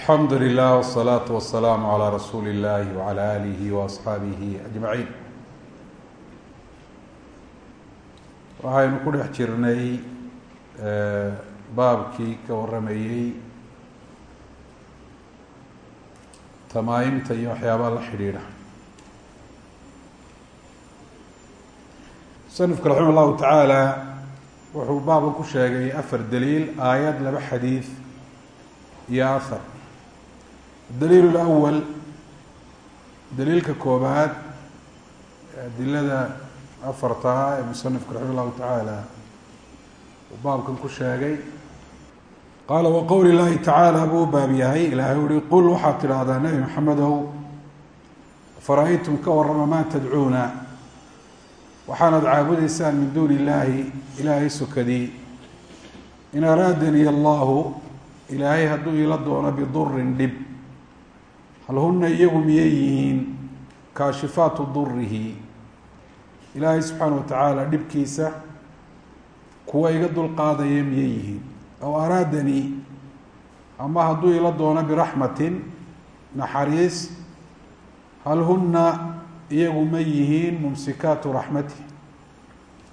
alxamdu lilah wsalaatu wasalaamu calaa rasuuli illahi wacala aalihi waasxaabihi ajmaciin waxaynu ku dhex jirnay baabkii ka warramayey tamaayimta iyo waxyaabaha la xidhiidha. Musanifku raxima llahu tacaala wuxuu baabka ku sheegay afar daliil aayad laba xadiid iyo ahar daliil lawal daliilka koobaad adilada afartaa ee musanifku raxima llahu tacaala uu baabkan ku sheegay. Qaala wa qowli llahi tacaala buu u baab yahay. Ilaahay uhi qul waxaad tidhaahdaa nebi maxamedow fara-aytum ka warrama maa tadcuuna waxaanad caabudaysaan min duuni illaahi ilaahay sokadii in araadanii allahu ilaahay hadduu ila doono bidurin dhib hal huna iyagu miyay yihiin kaashifaatu durihi ilaahay subxaana wa tacaala dhibkiisa kuwa iga dulqaadaya miyay yihiin. Aw araadanii ama hadduu ila doono biraxmatin naxariis hal huna iyagu ma yihiin mumsikaatu raxmati.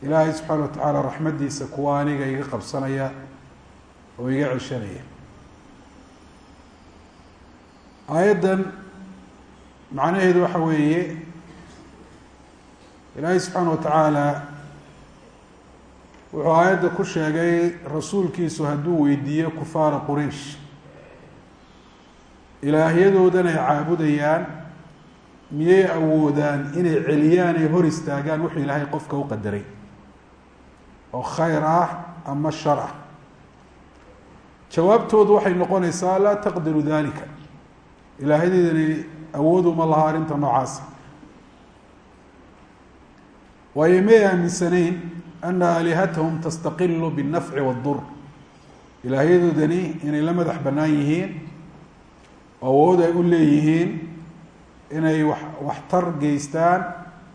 Ilaahay subxaana wa tacaala raxmaddiisa kuwa aniga iga qabsanaya oo iga ceshanaya aayaddan macnaheedu waxa weeye ilaahay subxaana wa tacaala wuxuu aayadda ku sheegay rasuulkiisu hadduu weydiiyo kufaara quraysh. Ilaahyadoodan ay caabudayaan miyay awoodaan inay celiyaan ay hor istaagaan wuxuu ilaahay qofka u qadaray. Oo khayr ah ama shar ah. Jawaabtoodu waxay noqonaysaa laa taqdiru dalika ilaahyadeedani awooduma laha arrinta noocaasa waayo may aaminsanayn ana aalihatahum tastaqilu biاlnafci waاdur ilaahyadoodani inay la madax bannaan yihiin oo awood ay u leeyihiin inay wax waxtar geystaan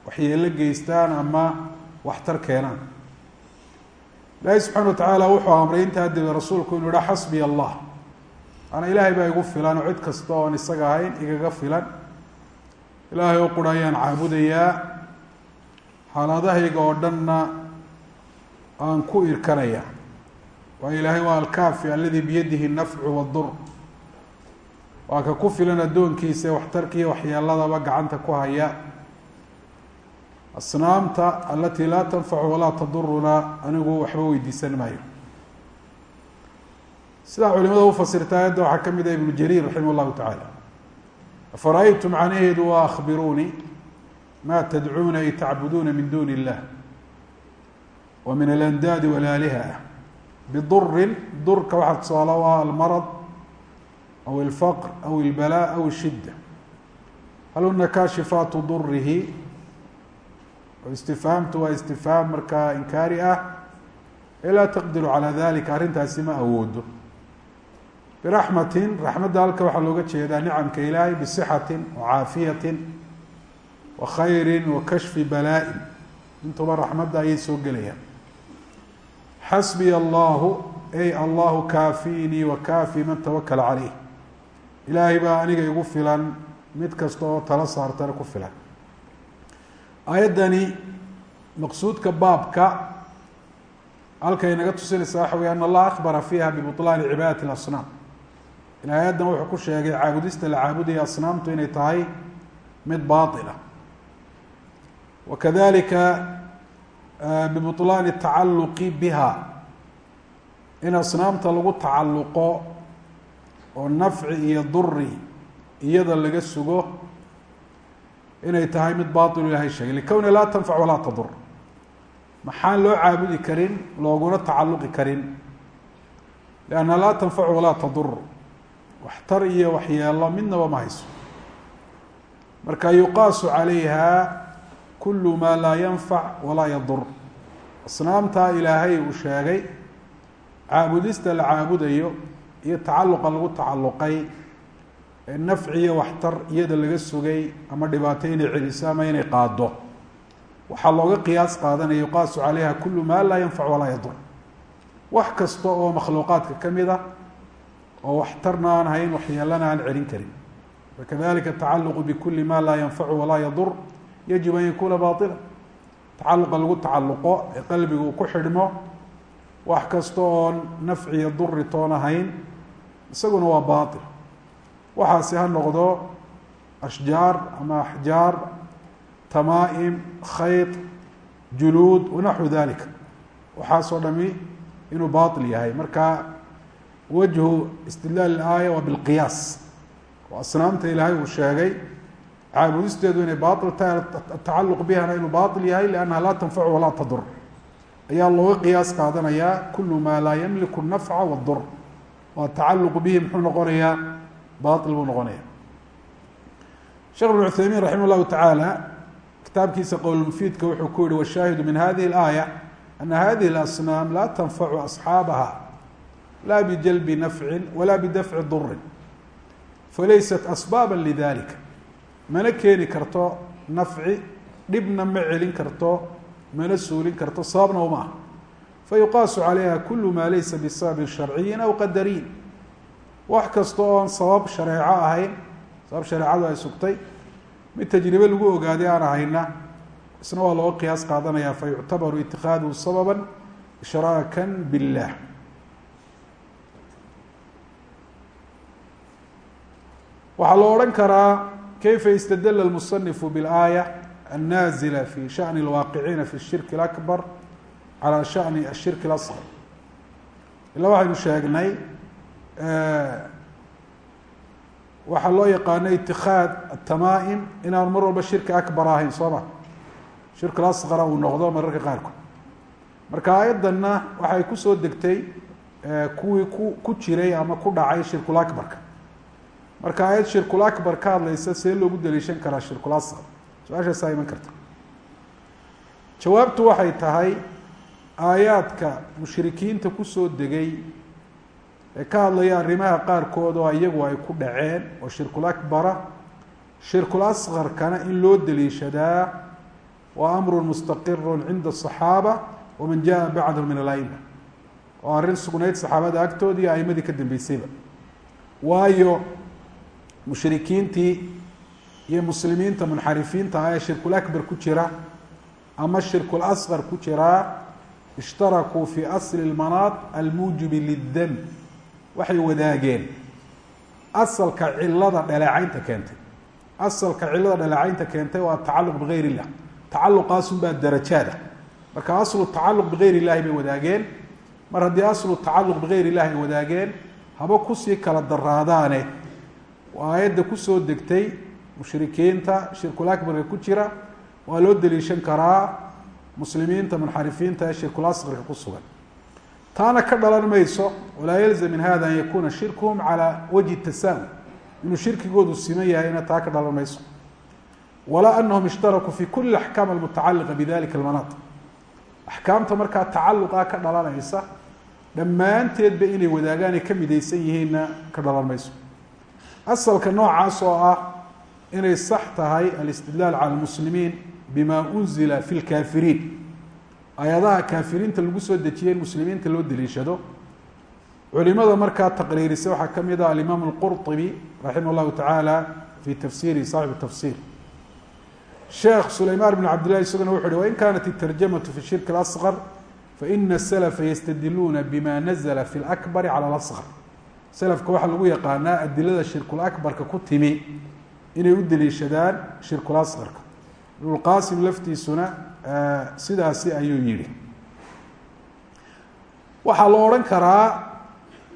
waxyeelo geystaan ama waxtar keenaan. Ilaahi subxana wa tacaala wuxuu amray intaa debe rasuulku inuu yiha xasbiya allah ana ilaahay baa igu filan cid kasta oon isaga ahayn igaga filan. Ilaahay oo qura ayaan caabudayaa. Xaaladahayga oo dhanna aan ku irkanaya. Waayo ilaahay waa alkaafi aladi biyadihi nafcu wadur waa ka ku filan addoonkiisa waxtarkiiyo waxyeeladaba gacanta ku haya. Asnaamta alatii laa tanfacu walaa taduruna anigu waxba weydiisan maayo sidaa culimada ufasirta ayadda waxaa ka mid ah ibnu jariir raximah llahu tacaala afara-aytu macnaheedu waa akhbiruunii ma tadcuuna ay tacbuduuna min duni illah wa min alandaadi walaaliha bidurin durka waxaa tusaala u ah almarad aw ilfaqr aw ilbalaa aw ishidda hal huna kaashifaatu durihi istifhaamtu waa istifhaam markaa inkaari ah. Ee taqdiru calaa dalika arrintaasi ma awoodo biraxmatin raxmadda halka waxaa looga jeedaa nicamka ilaahay bisixatin wa caafiyatin wa khayrin wa kashfi balaa-in. Intuba raxmadda ayay soo gelayaan. Xasbiya allahu ay allahu kaafiinii wa kaafi man tawakala caleyh ilaahay baa aniga igu filan mid kasta oo tala saartana ku filan. Aayaddani maqsuudka baabka halkay naga tusinaysaa waxa wey an allah akbara fiiha bibulaani cibaadati اlasnaam in aayaddan wuxuu ku sheegay caabudista la caabudaya asnaamtu inay tahay mid baila wa kadalika bibulaani اtacaluqi biha. In asnaamta lagu tacalluqo oo nafci iyo duri iyada laga sugo inay tahay mid bail ilahay sheegay. Likowni laa tanfac walaa tadur maxaan loo caabudi karin looguna tacalluqi karin. Lianna laa tanfacu walaa tadur waxtar iyo waxyeelo midnaba ma hayso. Marka yuqaasu calayha kulu maa laa yanfac walaa yadur. Asnaamtaa ilaahay uu sheegay caabudista la caabudayo iyo tacalluqa lagu tacalluqay ee nafci iyo waxtar iyada laga sugay ama dhibaato inay celiso ama inay qaado waxaa looga qiyaas qaadanaya yuqaasu calayha kulu maa laa yanfac walaa yadur. Wax kasta oo makhluuqaadka ka mid oo waxtarna aan hayn waxyeelana aan celin karin. Fakadalika atacaluqu bikuli ma laa yanfacu walaa yadur. Yajib an yakuna baila tacaluqa lagu tacaluqo ee qalbiga uu ku xidhmo wax kasta oon nafciyo duri toon ahayn isaguna waa bail waxaasi ha noqdo ashjaar ama axjaar tamaa'im khayط juluud wanaxwu dalika waxaasoo dhami inuu bail yahay. Marka wajhu istidlaal aaya waa bilqiyaas oo asnaamta ilaahay uu sheegay. Caabudisteedu inay bail tahay atacaluq bihana inuu bail yahay liannaha laa tanfacu walaa tadur. Ayaa looga qiyaas qaadanayaa kulu maa laa yamliku nafca wadur waa tacaluq bihi muxuu noqonayaa bail buu noqonaya sheekh ibn cuthaymiin raximah llahu tacaala kitaabkiisa qowlmufiidka wuxuu ku yihi washaahidu min hadihi اlaaya ana hadihi اlasnaam laa tanfacu asxaabaha la bijalbi nafcin wala bidafci durin falaysat asbaaba lidalika mana keeni karto nafci dhibna ma celin karto mana suulin karto sababna uma ah fayuqaasu calayha kulu maa laysa bisababin sharciyin aw qadariyin wax kasta oon sabab shareeco ahayn sabab shareecadu ay sugtay mid tajribe lagu ogaaday aan ahayna isna waa looga qiyaas qaadanaya fayuctabaru itikaadahu sababa ishraakan billah waxaa loo odhan karaa kayfa istadla اlmusanifu biاlaaya النازلة في شأن الواقعين في الشhirك الأكبر عalى شhأن الشhirك الأصغر ila waxaynu sheegnay waxaa loo yaqaano اتikاad التamaaئم inaanu mar walba shirki أكبر ahayn soo ma shirk الأصغر uu noqdo mararka qaarkood marka aيadana waxay kusoo degtay kuwii ku ku jiray ama ku dhacay shirkulأكبرka marka aayad shirkul akbar ka hadlaysa see loogu daliishan karaa shirkul asqar su'aashaasaa iman karta. Jawaabtu waxay tahay aayaadka mushrikiinta ku soo degay ee ka hadlaya arrimaha qaarkood oo iyagu ay ku dhaceen oo shirkul akbara shirkul asqarkana in loo daliishadaa waa amrun mustaqirun cinda asaxaaba waman jaa bacdahum min alaima oo arrin sugnayd saxaabada agtoodii aimadii ka dambeysayba. Waayo mushrikiintii iyo muslimiinta munxarifiinta ah ee shirkul akbar ku jira ama shirkul asqar ku jiraa ishtarakuu fi asli lmanaad almuujibi lidam. Waxay wadaageen asalka cilada dhaleecaynta keentay. Asalka cilada dhaleecaynta keentay waa atacaluq bigayr illah tacaluqaasun baa darajaada. Marka aslu tacaluq bigayr illahi bay wadaageen. Mar haddii aslu tacaluq bigayr illahi ay wadaageen haba ku sii kala daraadaane waa aayadda ku soo degtay mushrikiinta shirkul akbarka ku jira waa loo daliishan karaa muslimiinta munxarifiinta ee shirkul asqarka ku sugan. Taana ka dhalan mayso walaa yalzam min hada an yakuna shirkuhum calaa wajhi tasaawi inuu shirkigoodu siman yahayna taa ka dhalan mayso. Walaa anahum ishtarakuu fi kuli axkaam almutacaliqa bidalika almanaat axkaamta markaa tacaluqa ka dhalanaysa dhammaanteedba inay wadaagaan ka midaysan yihiinna ka dhalan mayso asalka noocaas oo ah inay sax tahay alistidlaal cala lmuslimiin bima unzila fi lkaafiriin ayadaha kaafiriinta lagu soo dejiyey in muslimiinta loo daliishado culimada markaa taqriirisa waxaa ka mid ah alimaam اlqurطibi raximah اllahu tacaala fi tafsiri saaxibu tafsir sheekh sulayman bn cabd llahi isaguna wuxu uhi wain kanat itarjamatu fi shirk اlasqar faina salafa yastadiluuna bima nazla fi اlakbari cala اlasqar selafka waxaa lagu yaqaanaa adilada shirkulakbarka ku timi inay u daliishadaan shirkul asqarka. Ibnulqaasim laftiisuna sidaasi ayuu yihi waxaa la odhan karaa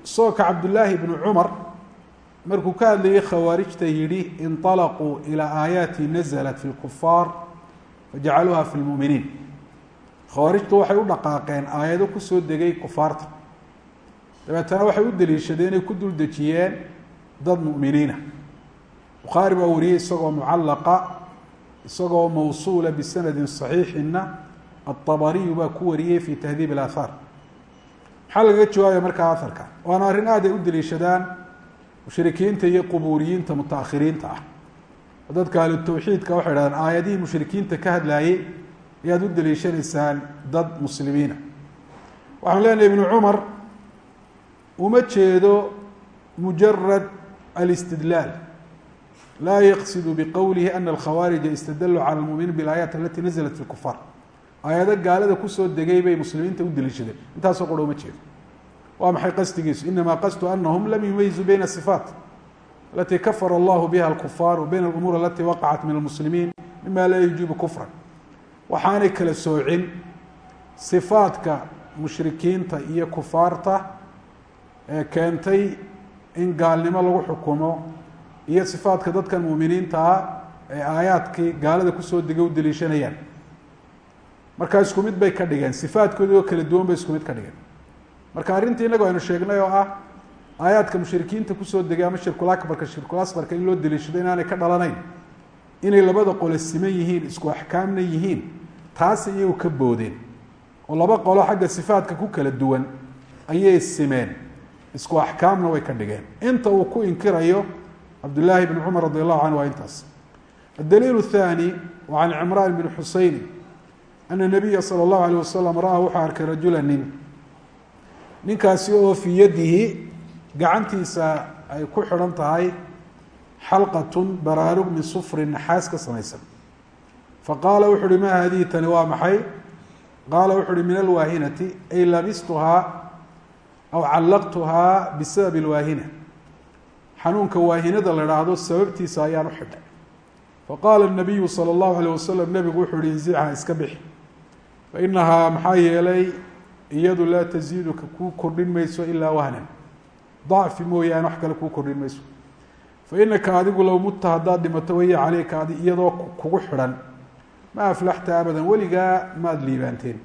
soonka cabdullaahi bnu cumar markuu ka hadlayay khawaarijta yidhi inطalaquu ilaa aayaati naزlat fi lkufaar fajacaluuha fi lmuminiin khawaarijtu waxay u dhaqaaqeen aayado ku soo degay kufaarta dabeetana waxay u daliishadeenay ku dul dejiyeen dad mu'miniina. Bukhaari baa wariyey isagoo mucallaqa isagoo mawsuula bisanadin saxiixinna. Aabariyu baa ku wariyey fi tahdiib اlaathaar maxaa lagaga jawaabaya markaa aharka waana arrin aaday u daliishadaan mushrikiinta iyo qubuuriyiinta mutaakhiriinta ah. Dadka ahlu tawxiidka waxay dhahdeen aayadihii mushrikiinta ka hadlaayey ayaad u daliishanaysaan dad muslimiina. Waxaan leenahay ibnu cumar uma jeedo mujarad alistidlaal laa yaqsidu biqowlihi ana alkhawaarija istadaluu cala lmuminiin bilaayat alati naزlat fi kufaar aayado gaalada ku soo degay bay muslimiinta u deliishadeen intaasoo qoro uma jeedo. Waa maxay qasdigiisu inama qasdu anahum lam yumayizuu bayna sifaat alati kafara allahu biha alkufaar wa bayna alumuur alati waqacat min almuslimiin mima laa yujibu kufran. Waxaanay kala soocin sifaadka mushrikiinta iyo kufaarta ee keentay in gaalnimo lagu xukumo iyo sifaadka dadkan muuminiintaa ee aayaadkii gaalada ku soo degay u deliishanayaan. Markaa isku mid bay ka dhigeen sifaadkoodii oo kala duwan bay isku mid ka dhigeen. Marka arrintii innagu aynu sheegnay oo ah aayaadka mushrikiinta ku soo degay ama shirkul akbarka shirkul asqarka in loo deliishado inaanay ka dhalanayn inay labada qole siman yihiin isku axkaamna yihiin taas iyagu ka boodeen. Oo laba qolo xagga sifaadka ku kala duwan ayay simeen isku axkaamna way ka dhigeen inta uu ku inkirayo cabdillaahi bn cumar radi allahu canhu waa intaas addaliil الthani wa can cimraan bn xuseyn ana nabiya salى اllahu alيh wasalam ra-a wuxuu arkay rajula nin ninkaasi oo fii yadihi gacantiisa ay ku xidhan tahay xalqatun baraarug min sufrin naxaas ka samaysan faqaala wuxu uhi ma haadihi tani waa maxay qaala wuxu uhi min alwaahinati ay labistuhaa aw callaqtuhaa bisabab alwaahina xanuunka waahinada la idhaahdo sababtiisa ayaan u xidhay faqaala nabiyu sala allahu alayh wasalam nebigu wuxuu uhi inzicha iska bixi fa inahaa maxaa yeelay iyadu laa taziiduka kuu kordhin mayso ilaa wahnan dacfi mooyaane wax kale kuu kordhin mayso fa inaka adigu low mutta haddaad dhimato waya caleyka adi iyadoo kugu xidhan ma aflaxta abadan weligaa maad liibaanteen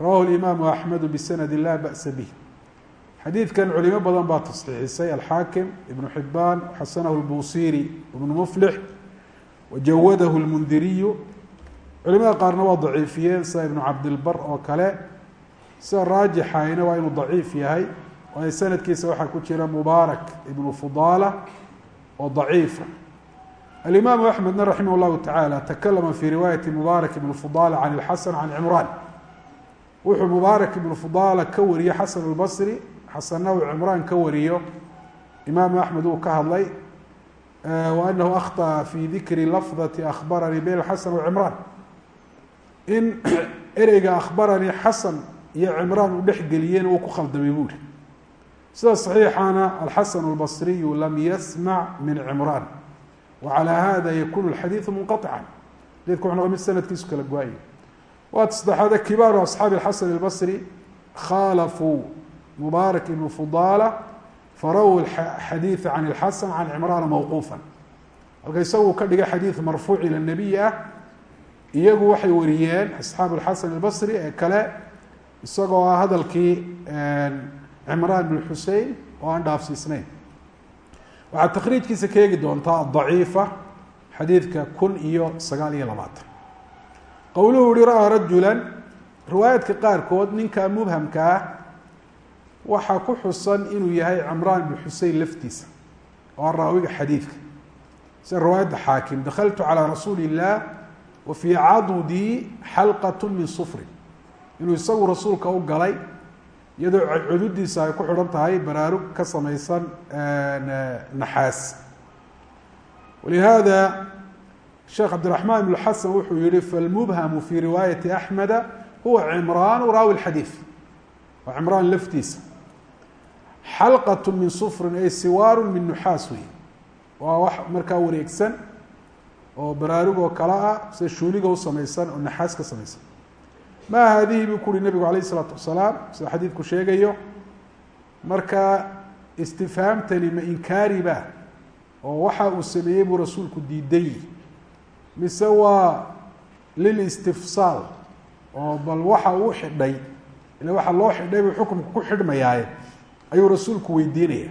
rawahu limaamu axmedu bisanadi laa ba'sa bih xadiidkan culimo badan baa tasxiixisay. Alxaakim ibnu xibaan xasanahu lbuusiri ibnu muflix wajawadahu lmundiriyu culimada qaarna waa daciifiyeen sida ibnu cabdilbar oo kale. Sida raajixayna waa inuu daciif yahay waayo sanadkiisa waxaa ku jira mubaarak ibnu fudaala oo daciifa alimaamu axmedna raximah llahu tacaala takalama fi riwaayati mubaarak ibnu fudaala can ilxasan can cimraan. Wuxuu mubaarak ibnu fudaala ka wariyey xasan albasri xasanna uu cimraan ka wariyo imaamu axmed uu ka hadlay wa anahu akhطأa fi dikri lafdati akhbaranii bayn xasan wa cimraan in ereyga akhbaranii xasan iyo cimraan uu dhex geliyeen uu ku khaldamay buuri sida صaxiixana alxasan اlbasriyu lam yasmac min cimraan wacalى hada yakunu اlxadiiثu munqaطica xadiidku wuxu noqo mid sanadkiisu kala go-aya waa saddexaade kibaaru asxaabi اxasan اlbasri khaalafuu mubaarak ibnu fudaala faraw xadiiثa can اlxasan can cimraana mawquufa halka isagu ka dhigay xadiid marfuuc ila nebiy ah iyagu waxay wariyeen asxaabu اlxasan اlbasri ee kale isagoo ah hadalkii cimraan bn xusein oo aan dhaafsiisnayn waxaad takriijkiisa ka eegi doontaa adaciifa xadiidka kun iyo sagaal iyo labaatan qowluhu uhi ra-aa rajula riwaayaadka qaarkood ninka mubhamka ah waxaa ku xusan inuu yahay cimraan bn xusein laftiisa oo a raawiga xadiidka sida riwaayadda xaakim dakaltu calىa rasuuli الlah wa fii cadudii xalqaة min sufrin inuu isagu rasuulka u galay iyadoo cududiisa ay ku xidhan tahay baraarug ka samaysan naxaas walihaada sheekh cabdiraxmaan ibn xasan wuxuu yihi falmubhamu fi riwaayati axmeda huwa cimraanu raawi xadiid waa cimraan laftiisa xalqat min sufrin ay siwaaru min nuxaas wey waa wax markaa wareegsan oo baraarug oo kale ah sida shuuliga u samaysan oo naxaas ka samaysan. Ma haadihi buu ku uhi nabigu alayh isalaatu wasalaam sida xadiidku sheegayo. Marka istifhaamtani ma inkaari ba oo waxa uu sameeyey buu rasuulku diiday. Mise waa lilistifsaal oo bal waxa uu xidhay ila waxa loo xidhay buu xukumka ku xidhmayaaye ayuu rasuulku weydiinaya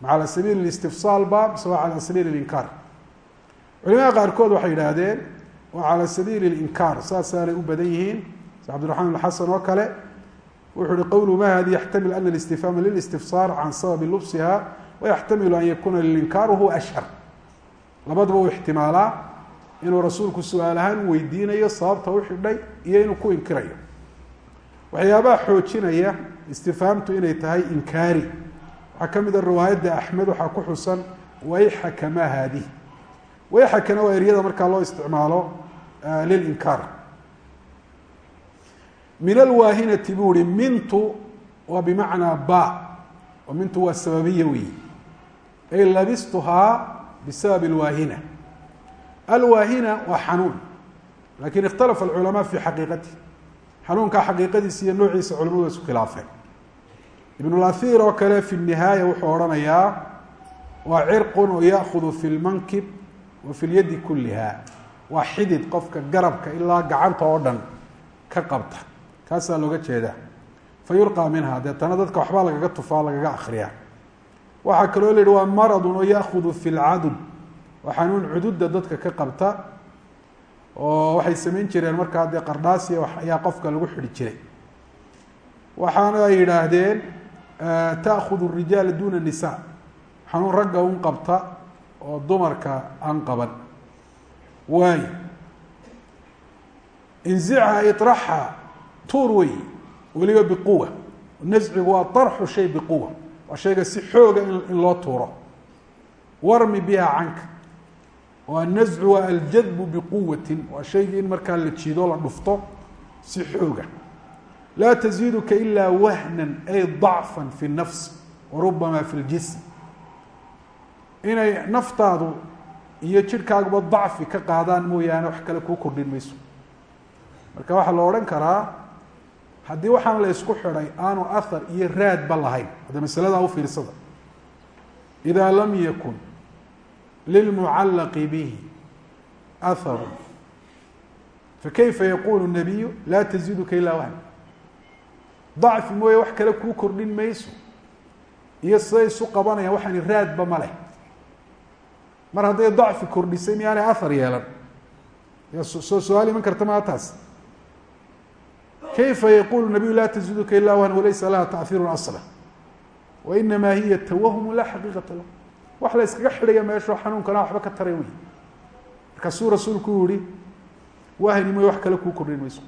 ma cala sabiili listifsaal ba mise waa cala sabiili linkaar culimada qaarkood waxay yidhaahdeen waa cala sabiili linkaar saasaanay u badan yihiin cbdiرaحman بن xasan oo kale wuxuu uhi qowlu ma hadi yaxtamil ana الاstifhaama lilistifsaar can sababi lubsiha wayaxtamilu an yakuna lilinkaar huwa ashhar labadaba uu ixtimaalaa inuu rasuulku su-aal ahaan weydiinayo sababta u xidhay iyo inuu ku inkirayo waxyaabaha xoojinaya istifhaamtu inay tahay inkaari. Waxaa ka mida riwaayadda axmed waxaa ku xusan wayxaka ma wayxakana waa eryada markaa loo isticmaalo lilinkaar min alwaahinati buu ihi mintu waa bimacnaa ba oo mintu waa sababiya weyi ay labistuhaa bisabab alwaahina. Alwaahina waa xanuun laakiin ikhtalafa alculamaa fi xaqiiqati xanuunkaa xaqiiqadiisa iyo noociisa culamadu wa isku khilaafeen ibn lathir oo kale fi nihaaya wuxuu odhanayaa waa cirqun oo yaakudu fi lmankib wa fi lyadi kuliha waa xidid qofka garabka ilaa gacanta oo dhan ka qabta. Kaasaa looga jeedaa. Fa yulqaa minha. Deetana dadka waxbaa lagaga tufaa lagaga akriyaa waxaa kaloo la yihi waa maradun oo yaakudu fi lcadud waa xanuun cududa dadka ka qabta oo waxay samayn jireen markaa dee qardhaasiya ayaa qofka lagu xidhi jiray. Waxaana ay yidhaahdeen taakudu rijaala duna nisa xanuun ragga un qabta oo dumarka aan qaban waay inzicha iطraxa tuur wey weliba biquwa nascigu waa طarxu shay biquwa waa shayga si xooga in loo tuuro warmi biha canka oo annascu waa aljadbu biquwatin waa shaygii in markaa la jiido la dhufto si xooga laa taziiduka ilaa wahnan ay dacfan fi nafs warubama fi ljism. Inay naftaadu iyo jidhkaaguba dacfi ka qaadaan mooyaane wax kale kuu kordhin mayso. Marka waxaa la odhan karaa haddii waxaan la ysku xidhay aanu ahar iyo raadba lahayn. Hadda masaladaa u fiirsada. Idaa lam yakun lilmucallaqi bihi aharu fakayfa yaquulu nabiyu laa taziiduka ilaa wahnan dacfi mooye wax kale kuu kordhin mayso. Iyo siday isu qabanayaan waxaani raadba ma leh. Mar hadday dacfi kordhisay miyaanay ahar yeelan. Soo su'aal iman karta maa taas kayfa yaqulu nabiyu laa taziduka ila wahn walaysa laha taahiiru asla. Wainamaa hiya tawahum laa xaqiiqata lah wax la yskaga xidhaya meesho xanuunkana waxba ka taray wey markaasuu rasuulku yihi wahni mooye wax kale kuu kordhin mayso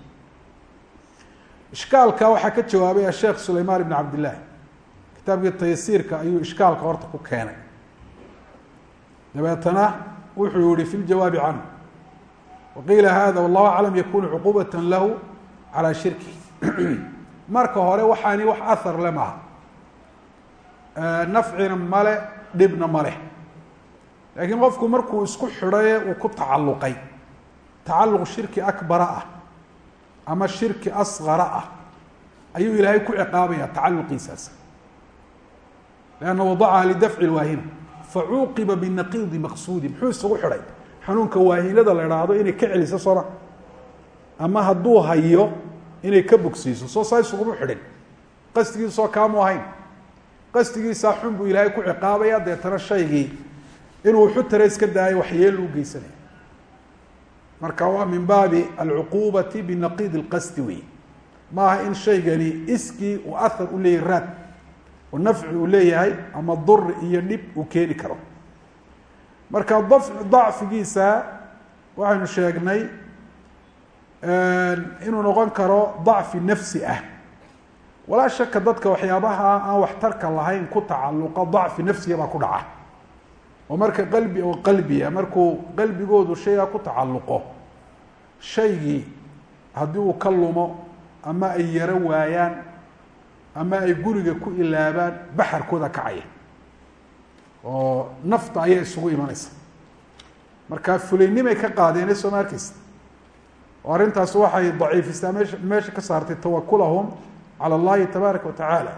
ishkaalka waxaa ka jawaabay asheekh sulaymaan ibn cabdillahi kitaabkii taysiirka ayuu ishkaalka horta ku keenay. Dabeetana wuxuu yihi fi ljawaabi canhu waqiila hada wallahu aclam yakunu cuqubat lahu calaa shirki marka hore waxaani wax ahar le maaha. Nafcina male dhibna maleh laakiin qofku markuu isku xidhaye uu ku tacalluqay. Tacalluq shirki akbara ah ama shirki asgara ah ayuu ilaahay ku ciqaabaya tacaluqiisaas lanna wadacaha lidafci lwaahina facuuqiba binaqiidi maqsuudi muxuu isugu xidhay? Xanuunka waahinada la idhaahdo inay ka celiso sooma ama hadduu hayo inay ka bogsiiso soo saa isuguma xidhin. Qasdigiisoo kaamu ahayn. Qasdigiisaa xun buu ilaahay ku ciqaabaya deetana shaygii inuu xutare iska daayo waxyeelu u geysanaya marka waa min baabi alcuquubati binaqiid اlqasdi wey maaha in shaygani iskii uu ahar u leeyahay raad oo nafci uu leeyahay ama duri iyo dhib uu keeni karo. Marka dacfigiisa waxaynu sheegnay inuu noqon karo dacfi nafsi ah. Walaa shaka dadka waxyaabaha aan waxtarka lahayn ku tacalluqa dacfi nafsiga baa ku dhaca oo marka qalbi oo qalbiya markuu qalbigoodu shaygaa ku tacalluqo shaygii haddii uu ka lumo ama ay yaro waayaan ama ay guriga ku ilaabaan baxarkooda kacaya oo nafta ayaa isugu imanaysa. Marka fulaynimay ka qaadeen soo ma arkeysa oo arrintaas waxay daciifisaa meesha meesha ka saartay tawakulahum cala allahi tabaaraka wa tacaala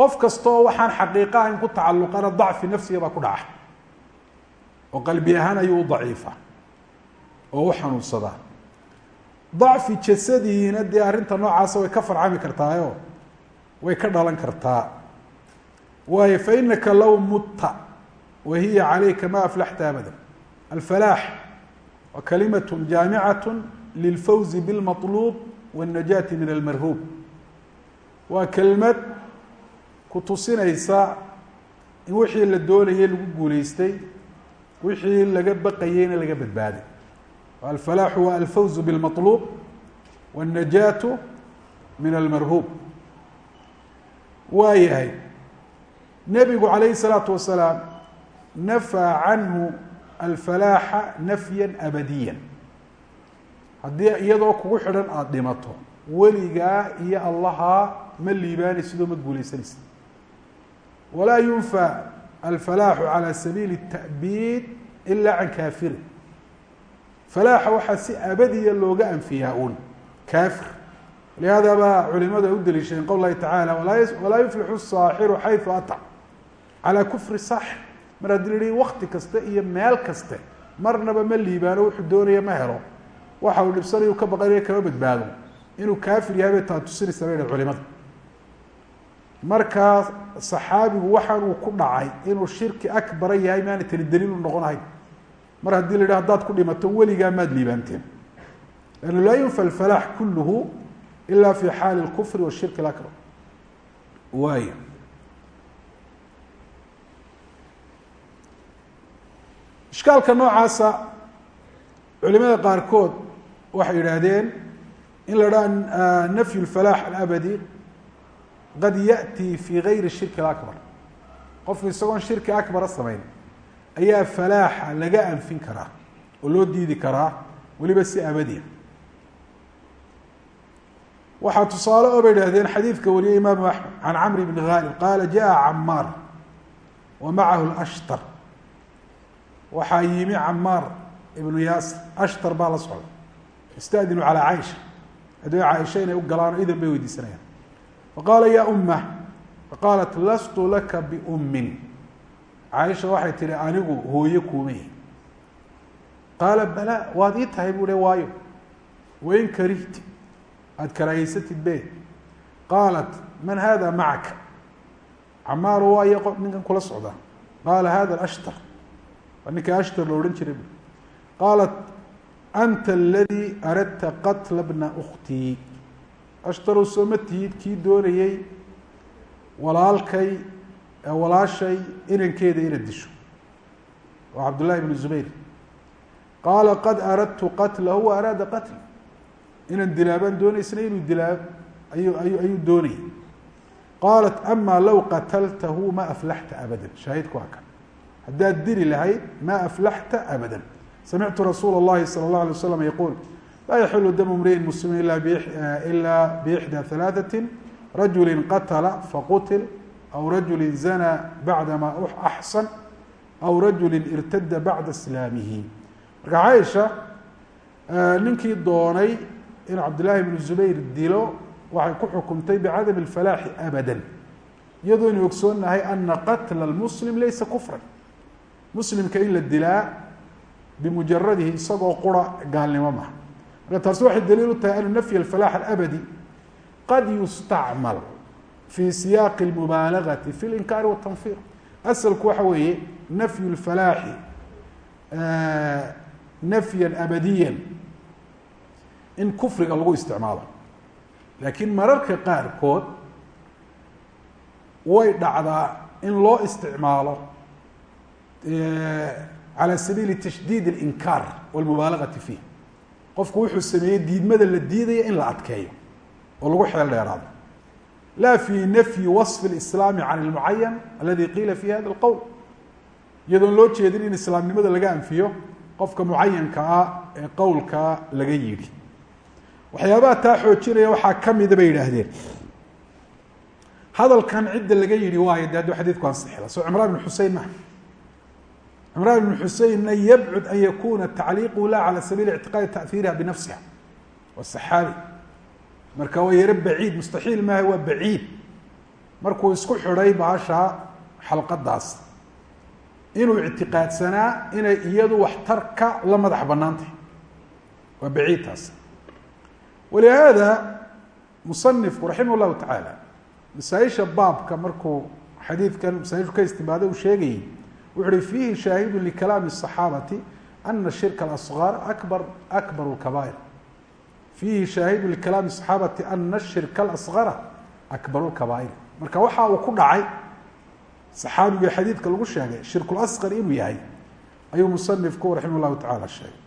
qof kastaoo waxaan xaqiiqa ahayn ku tacalluqana dacfi nafsiga baa ku dhaca. oo qalbi ahaan ayuu daciifa oo u xanuunsadaa. dacfi jasadiina dee arrinta noocaasa way ka farcami kartaayo way ka dhalan kartaa. waayo fainaka low mutta wa hiya calayka ma aflaxta abada alfalaax wa kalimat jaamicat lilfawzi bilmaطluub wاnnajaati min almarhuub. waa kelmad ku tusinaysa in wixii la doonayay lagu guuleystay wixii laga baqayeyna laga badbaaday alfalaaxu waa alfawzu bilmaطluub wاnnajaatu min almarhuub waa yahay nebigu calayhi الsalaatu wasalaam nafaa canhu alfalaaxa nafya abadiya haddii iyadoo kugu xidhan aada dhimato weligaa iyo allahaa ma liibaanay sidoo ma guulaysanaysa walaa yunfى alfalaaxu calى sabiili التأbiid ila can kaafirin falaaxa waxaa si abadiya looga anfiyaa un kaafir lihada baa culimadu ay u daliishadeen qowl lahi tacaalى walaa yuflixu الsaaxiru xayثu ata calى kufri saaxir mar haddii la yihi wakti kaste iyo meel kaste marnaba ma liibaano wuxuu doonaya ma helo waxa uu dhibsanayu ka baqanaya kama badbaado inuu kaafir yahay bay taa tusinaysa bay culimada markaa saxaabigu waxaan uu ku dhacay inuu shirki akbara yahay maana tani daliilu noqonahayn mar haddii la yidhah hadaad ku dhimato weligaa maad liibaanteen lannu laa yunfa alfalaax kuluhu ila fi xaali اlkufri washirki اakbar waay ishkaalka noocaasa culimada qaarkood waxay yidhaahdeen in la dhaha nafyu اlfalaax alabadi qad yaأtii fi gayri shirki abar qofku isagoon shirki akbara samayn ayaa falaaxa laga anfin karaa oo loo diidi karaa weliba si abadiya ah. waxaa tusaale oo bay idhahdeen xadiidka wariye imaamu axmed can camr bni haalib qaala jaءa camaar wa macahu ashtar waxaa yimi camaar ibnu yaasir ashtar baa la socda istadinu calaa caisha haddee caaisha inay u galaan o idan bay weydiisanayaan faqaala ya umma faqaalat lastu laka biummin caaisha waxay tihi anigu hooye kuuma yahi qaala bala waad ii tahay bu he waayo wain karihti aada karahaysatid be qaalat man hada macaka camaar waayo qof ninkan kula socdaa qaala hada ashtar waa ninka ashtar la odhan jiray bu qaalat anta aladii aradta qatla bna uktii ashtarow sooma tihid kii doonayey walaalkay walaashay inankeeda inaad disho waa cabdullahi bnu zubayr qaala qad aradtu qatlahu wa araada qatla inaan dilaa baan doonaysna inuu dilaa ayu ayu ayuu doonayay qaalat ama low qataltahu ma aflaxta abadan shaahidku waa kan haddaad dili lahayd ma aflaxta abada samictu rasuula اllahi salى اllah alay waslam yaquul laa yaxilu damu mriin muslimiin ila bixdى ثalaaثaة rajuli qatla faqutil aw rajuli zanaa bacdama axsan aw rajuli irtada bacda islaamihi marka caaisha ninkii doonay in cabdillaahi bnu zubayr dilo waxay ku xukumtay bicadam اlfalaaxi abada iyadoo inu ogsoonahay ana qatla اlmuslim laysa kufran muslimka in la dilaa bimujaradihi isagoo qura gaalnimo maha marka taasi waxay daliil u tahay ana nafy alfalax alabadi qad yustacmal fi siyaaqi اlmubaalagati fi linkaari watanfir asalku waxa weeye nafyu اlfalaaxi nafya abadiya in kufriga lagu isticmaalo laakiin mararka qaarkood way dhacdaa in loo isticmaalo calى sabiili tashdiid اlinkaar wاlmubaalagati fiih qofku wuxuu sameeyey diidmada la diidaya in la adkeeyo oo lagu xeel dheeraado la fi nafyi waصf اlislaami can اlmucayan aladi qiila fi hada اlqowl iyadoon loo jeedin in islaamnimada laga anfiyo qofka mucayanka ah ee qowlkaa laga yidhi waxyaabaha taa xoojinaya waxaa kamida bay yidhaahdeen hadalkan cidda laga yihi waayo de hadduu xadiidku ansixila soo cimraan bn xusein maha cimraan bn xuseinna yabcud an yakuna tacliiqu la calى sabiili ictiqaadi taأhiiriha binafsiha waa saxaabi marka waa yaro baciid mustaxiil maaha waa baciid. Markuu isku xidhay baasha xalqadaas. Inuu ictiqaadsanaa inay iyadu waxtarka la madax bannaan tahay waa baciid taas. Walihaada musanifku raximah llahu tacaala masaaisha baabka markuu xadiidkan masaaishu ka istimaaday uu sheegayey wuxu uhi fiihi shaahidu likalaami الصaxaabati ana shirka alasgaar akbar akbar اlkabaa'ir fiihi shaahidu likalaami الصaxaabati ana shirka alasgara akbar اlkabaa'ir marka waxa uu ku dhacay saxaabiga xadiidka lagu sheegay shirku lasqar inuu yahay ayuu musanifku raximah llahu tacaala sheegay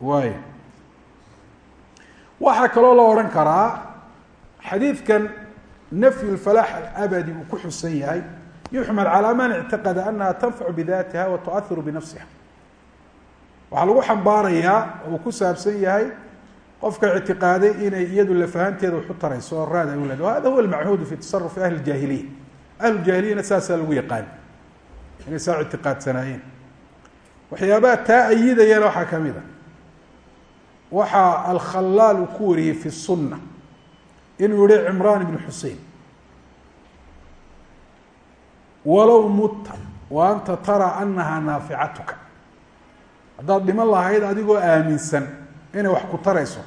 waay waxaa kaloo la odhan karaa xadiidkan nafyu lfalaax alabadi uu ku xusan yahay yuxmal calaa man ictiqada anaha tanfacu bidatiha wa tuahiru waxaa lagu xambaarayaa uu ku saabsan yahay qofka ictiqaaday inay iyadu lafahanteeda waxu tarayso raad ay u hada huwa almachuudu fi tasarufi ahli jaahiliya ahlu jaahiliyana saasaa lagu yaqaan inay saa ictiqaadsanaayeen. Waxyaabaha taa ayidayana waxaa ka mid a. Waxaa alkhalaal uu ku wariyey fi sunna. Inuu yihi cimraan ibnu xusein walow mutta wa anta taraa anaha naaficatuka. Haddaad dhiman lahayd adigoo aaminsan inay wax ku tarayso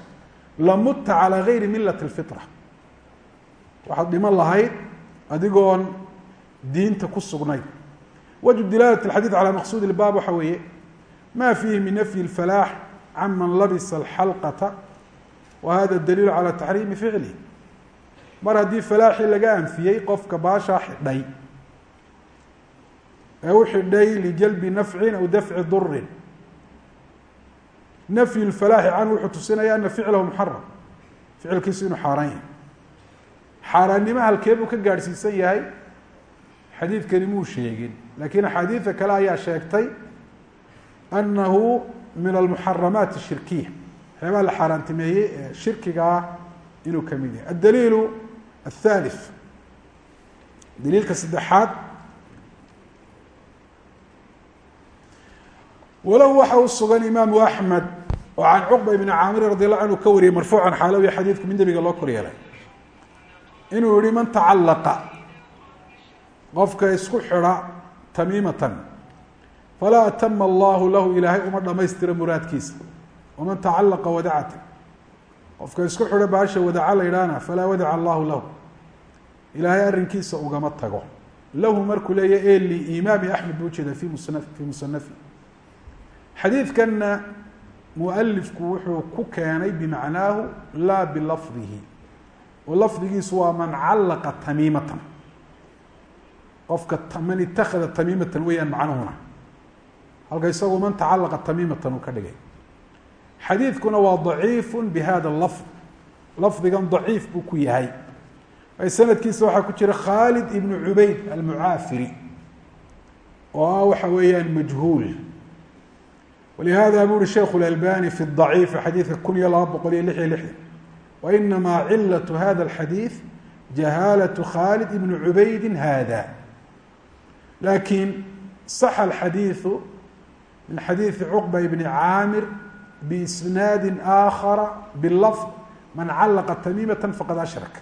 lamutta calaa gayri milati lfitra waxaad dhiman lahayd adigoon diinta ku sugnayn wajhu dilaalat alxadiid calaa maqsuud ilbaab waxa weeye ma fiihi min nafyi اlfalaax can man labisa alxalqata wa hada daliilu calى taxriimi ficlihi mar haddii falaaxii laga anfiyey qofka baashaa xidhay ee u xidhay lijalbi nafcin aw dafci durin nafyu lfalaaxi canhu wuxuu tusinaya ana ficlahu muxaram ficilkiisu inuu xaaraan yahay. Xaaraannimo halkee buu ka gaadhsiisan yahay xadiidkani muu sheegin. Lakiin axaadiida kale ayaa sheegtay anahu min almuxaramaat ashirkiya waxyaabaha la xaaraantimeeyey ee shirkiga ah inuu ka mid yahay. Addaliilu athalith daliilka saddexaad walow waxa u sugan imaamu axmed oo can cuqba ibni caamir radi allahu canhu ka wariyey marfuucan xaalowiya xadiidku mid nebiga loo kor yeelay inuu yihi man tacallaqa qofka isku xidha tamiimatan falaa atama allahu lahu ilaahay uma dhamaystira muraadkiisa. Waman tacalaqa wadacatan qofka isku xidho baasha wadaca la yidhaahna falaa wadaca allahu lahu. Ilaahay arrinkiisa ugama tago. Lahu markuu leeya e liimaami axmed buu ujeeda fi musna fii musanafi xadiidkanna mualifku wuxuu ku keenay bimacnaahu laa bilafdihi oo lafdigiisu waa man callaqa tamiimatan. Qofka man itakada tamiimatan weeyaan macnuhuna. Halka isagu man tacalaqa tamiimatan uu ka dhigay. Xadiidkuna waa daciifu bihada lafd. Lafdigan daciif buu ku yahay. Ay sanadkiisa waxaa ku jira khaalid ibnu cubayd almucaafiri oo ah waxa weeyaan majhuul walihada bu uhi sheikhu اlalbani fi daciif xadiidka kun iyo laba boqol iyo lix iyo lixdan wainamaa cilaة hada اlxadiid jahaalaة khaalid ibn cubaydi hada lakin صaxa اlxadiiثu min xadiiثi cuqba ibni caamir biisnaadi aakhara bilafd man callaqa tamiimata faqad ashraka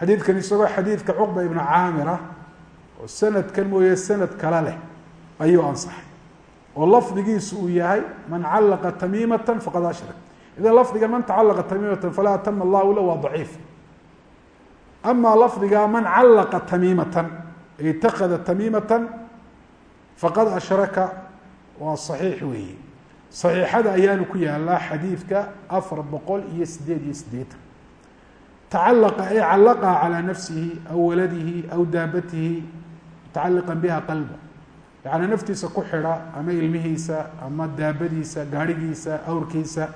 xadiidkan isagoo xadiidka cuqba ibnu caamir ah oo sanadkan mooye sanad kale leh ayuu ansaxay oo lafdigiisu uu yahay man callaqa tamiimata faqad ashrak. Idan lafdiga man tacalaqa tamiimata falaa atama allahu la waa daciif. Ama lafdiga man callaqa tamiimatan itakada tamiimatan faqad ashraka waa saxiix weeye. Saxiixada ayaanu ku yaalaa xadiidka afar boqol iyo sideed iyo sideetan tacalaqa ay callaqa calaa nafsihi aw waladihi aw daabatihi mutacaliqan biha qalba yacni naftiisa ku xidha ama ilmihiisa ama daabadiisa gaarhigiisa awrkiisa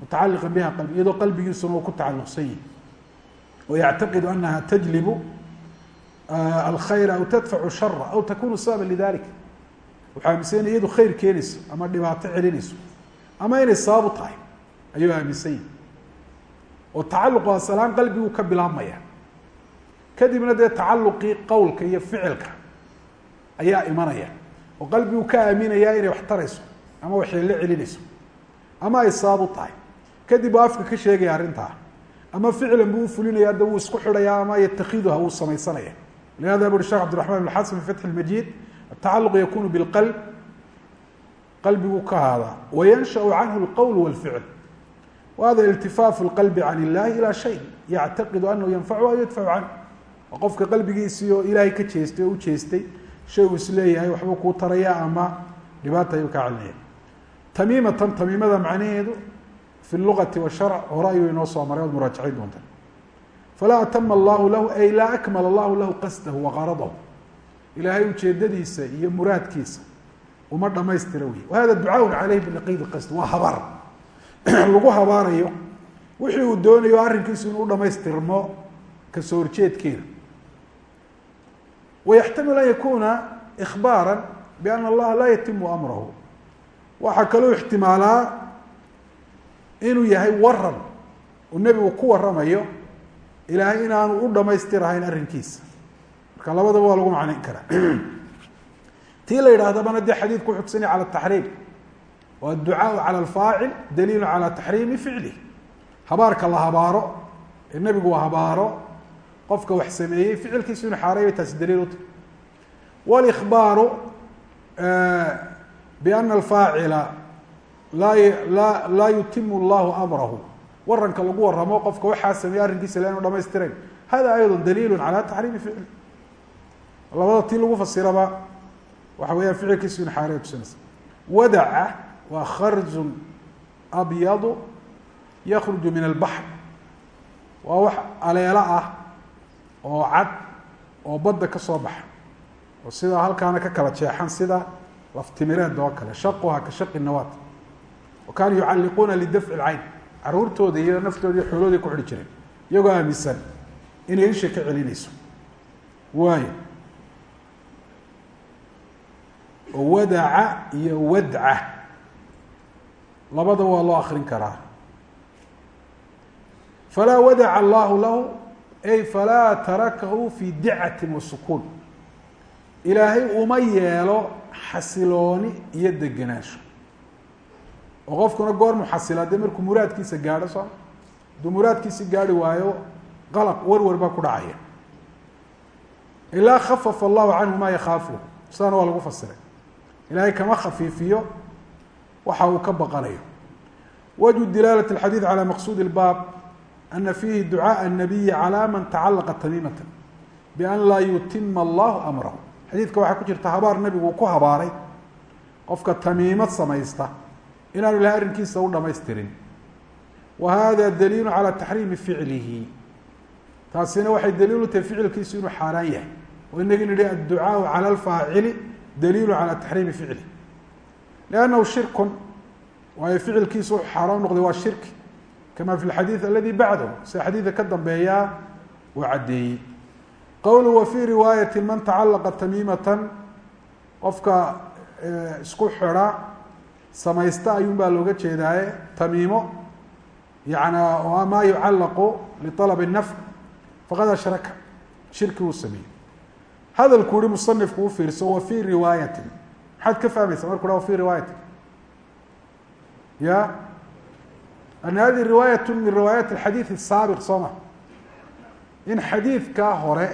mutacaliqan biha qalbi iyadoo qalbigiisuna uu ku tacalluqsan yahi wayactaqidu anaha tajlibu alkhayra aw tadfacu shara aw takunu sababa lidalik. Wuxuu aaminsan iyadu khayr keenayso ama dhibaato celinayso ama inay sababu tahay ayuu aaminsan yahi oo tacaluqu asalaan qalbiguu ka bilaabmaya. Kadibna dee tacaluqii qowlka iyo ficilka ayaa imanaya oo qalbigu ka aaminayaa inay wax tarayso ama waxyeello celinayso ama ay sabab tahay. Kadib afka ka sheegaya arrintaa ama ficlan buu ufulinaya hadda wuu isku xidhaya ama yatakhiduha wuu samaysanaya. Lihada buri shekh cabdiraxman bn xasan fi fatxi lmajiid atacaluq yakunu bilqalb. Qalbiguu ka haadaa wayanshau canhu lqowl walficl wahada iltifaafu lqalbi can illahi ila shay. Yactaqidu anahu yanfachu aw yadfacu canh waa qofka qalbigiisii oo oo shay uu is leeyahay waxbuu kuu taraya ama dhibaata ayuu kaa celinaya tamiimatan tamiimada macnaheedu fi lugati washarc hore ayuu inoo soo maray oad muraajacayn doonta falaa atama allahu lahu ay laa akmala allahu lahu qasdahu waqaradahu ilaahay ujeedadiisa iyo muraadkiisa uma dhamaystira wey wahada ducaaun caleyh binaqiid qasd waa habaar. Lagu habaarayo wixii uu doonayo arrinkiisu inuu dhamaystirmo ka soo horjeedkeeda wayaxtamil an yakuna ikbaara biana allaha laa yatimu amrahu waxaa kaloo ixtimaalaa inuu yahay waran uu nebigu ku waramayo ilaahay inaanu u dhamaystirahayn arrinkiisa marka labadaba waa lagu macnayn karaa tii la yidhaahdabana dee xadiidku wuxuu tusinaya cala taxriim oo adducaau cala alfaacil daliilu calaa taxriimi ficlih habaarka la habaaro ee nebigu habaaro qofka wax sameeyey ficilkiisu inu xaareeya taasi daliil uta wاlإkbaaru bأna alfaacila laa laa laa yutimu اllahu amrahu waranka lagu waramo qofka waxaa sameeyey arrinkiisa la inu dhamaystirayn hada ayضا daliil calى taxriimi ficli labada tii lagu fasiraba waxa weeyaan ficilkiisu inu xaareeya tusinaysa wadaca waa kharzu abyadu yakruju min albaxr waa wax aleelo ah oo cad oo badda ka soo baxa oo sidaa halkaana ka kala jeexan sida laftimireed oo kale shaquha ka shaqi nawaat wa kaanuu yucalliquuna lidafci lcayn caruurtooda iyo naftooda iyo xoolooday ku xidhi jireen iyagoo aaminsan inay isha ka celinayso. Waayo oo wadaca iyo wadca labadaba waa loo akrin karaa. Falaa wadaca allahu lahu ay falaa tarakahu fii dicatin wasukuun ilaahay uma yeelo xasilooni iyo deganaasho oo qofkuna goormu xasila dee markuu muraadkiisa gaadho soo hadduu muraadkiisi gaarhi waayo qalaq warwar baa ku dhacaya ilaa khafafa allahu canhu maa yakhaafuhu sidaana waa lagu fasiray ilaahay kama khafiifiyo waxa uu ka baqanayo wajhu dilaalat alxadiid calaa maqsuudi lbaab أna fiihi ducاء النabiyi عalى man tacalaqa tamiimata بأn laa yutima اllah أmrahu xadiidka waxaa ku jirta habaar nebigu ku habaaray qofka tamiimad samaysta inaanu ilahay arrinkiisa u dhamaystirin wa hada daliilu calى taxriimi ficlihi taasina waxay daliil u tahay ficilkiisu inuu xaaraan yahay oo inagi nihi adducaaءu calى اlfaacili daliilu calى taxriimi ficlih لأnnahu shirku waayo ficilkiisu wuxuu xaaraan noqday waa shirki kama fi xadiid aladi bacdahu sia xadiidka ka dambeeyaa waa caddeeyey qowlu wa fii riwaayati man tacalaqa tamiimatan qofka isku xidha samaysta ayuun baa looga jeedaaye tamiimo yani maa yucallaqu lialab nafc faqad ashraka shirki uu sameeyey hadalku yihi musanifku u fiirso wa fii riwaayatin maxaad ka fahmaysa marku ha wa fii riwaayatin ya ana hadi riwaayat min riwaayaat alxadiid asaabiq soo ma in xadiidkaa hore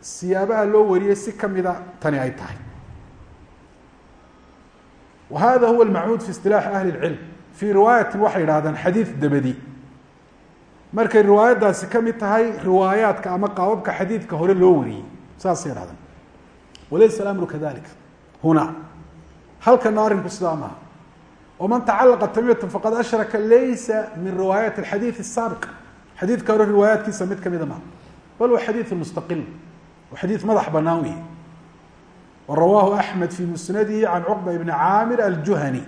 siyaabaha loo wariyey si kamida tani ay tahay wa hada huwa almachuud fi isilaaxi ahli اlcilm fii riwaayatin waxay yidhahdaan xadiid dabadi markay riwaayaddaasi ka mid tahay riwaayaadka ama qaababka xadiidka hore loo wariyey saasay yidhahdaan walaysa alamru kadalik huna halkana maaha man tacalaqa tamiimata faqad ashraka laysa min riwaayat xadiid saabiq xadiidka hore riwaayaadkiisa mid kamida maa bal waa xadiidu mustaqil waa xadiid madax banaan wey warawaahu axmed fi musnadihi can cuqba ibni caamir aljuhani.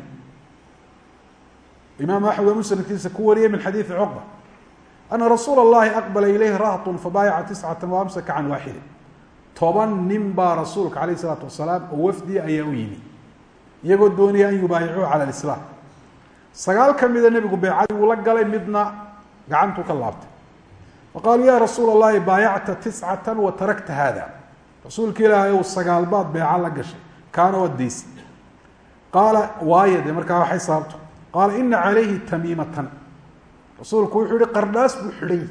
Imaam axmed waa musnadkiisa ku wariyay min xadiidi cuqba. Ana rasuula اllahi aqbala ilayhi rahatun fabaayaca tiscata waamsaka can waaxidin. Toban nin baa rasuulka alayh isalaatu wasalaam oo wafdi ayaa u yimi iyagoo doonaya an yubaayicuu cala alislaam. Sagaal ka mida nebigu beecadii uu la galay midna gacantuu ka laabtay. Faqaaluu ya rasuula allahi baayacta tiscata wa tarakta hada rasuulka ilaahay ou sagaal baad beeca la gashay kaana waad daysay qaala waayo de markaa waxay sababto. Qaala ina calayhi tamiimatan. Rasuulku wuxuu yihi qardhaas buu xidhay.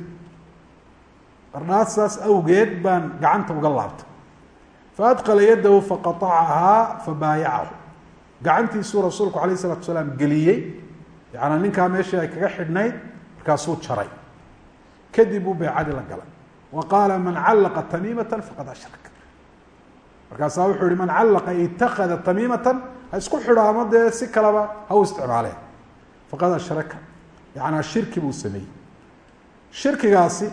Qardhaasaas awgeed baan gacanta uga laabtay. Faadkala yadahu faqaacahaa fabaayacahu gacantiisuu rasuulku alayh isalatu salaam geliyey yaana ninkaa meeshii ay kaga xidhnayd markaasuu jaray. Kadib uu beecadii la galay. Wa qaala man callaqa tamiimata faqad ashrak markaasaa wuxuu yihi man callaqa itakada tamiimatan ha isku xidho ama dee si kaleba ha u isticmaaleen. Faqad ashraka. Yaana shirki buu sameeyey. Shirkigaasi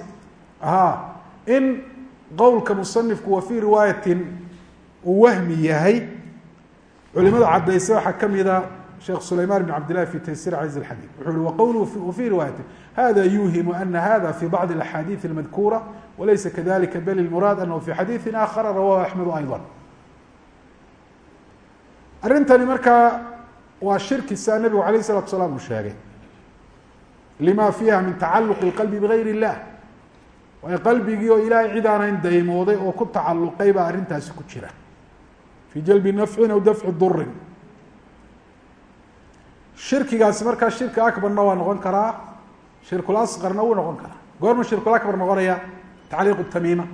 ha in qowlka musanifku wa fii riwaayatin uu wahmi yahay culimada caddayse waxaa ka mida sheekh sulayman bn cabd lahi fi taysir caز اxadيث wuxuu hi wqowluhu wfي riwaayati hada yuhimu ana hada fi bacض اaxaadiiث اmadkura walaysa kadalika bal اmuraad anahu fi xadiiثi akhara rawahu axmed ayضا arrintani markaa waa shirki sidaa nebigu alayh الsalatu salaam uu sheegay lima fiiha min tacaluq اqalbi bgayr الlah waayo qalbigii oo ilaahay cid aanayn daymooday oo ku tacaluqay baa arrintaasi ku jira fii jalbi nafcin aw dafci durin shirkigaasi markaa shirki akbarna waa noqon karaa shirkul asqarna wuu noqon karaa. Goorma shirkul akbar noqonaya tacliiq tamiima.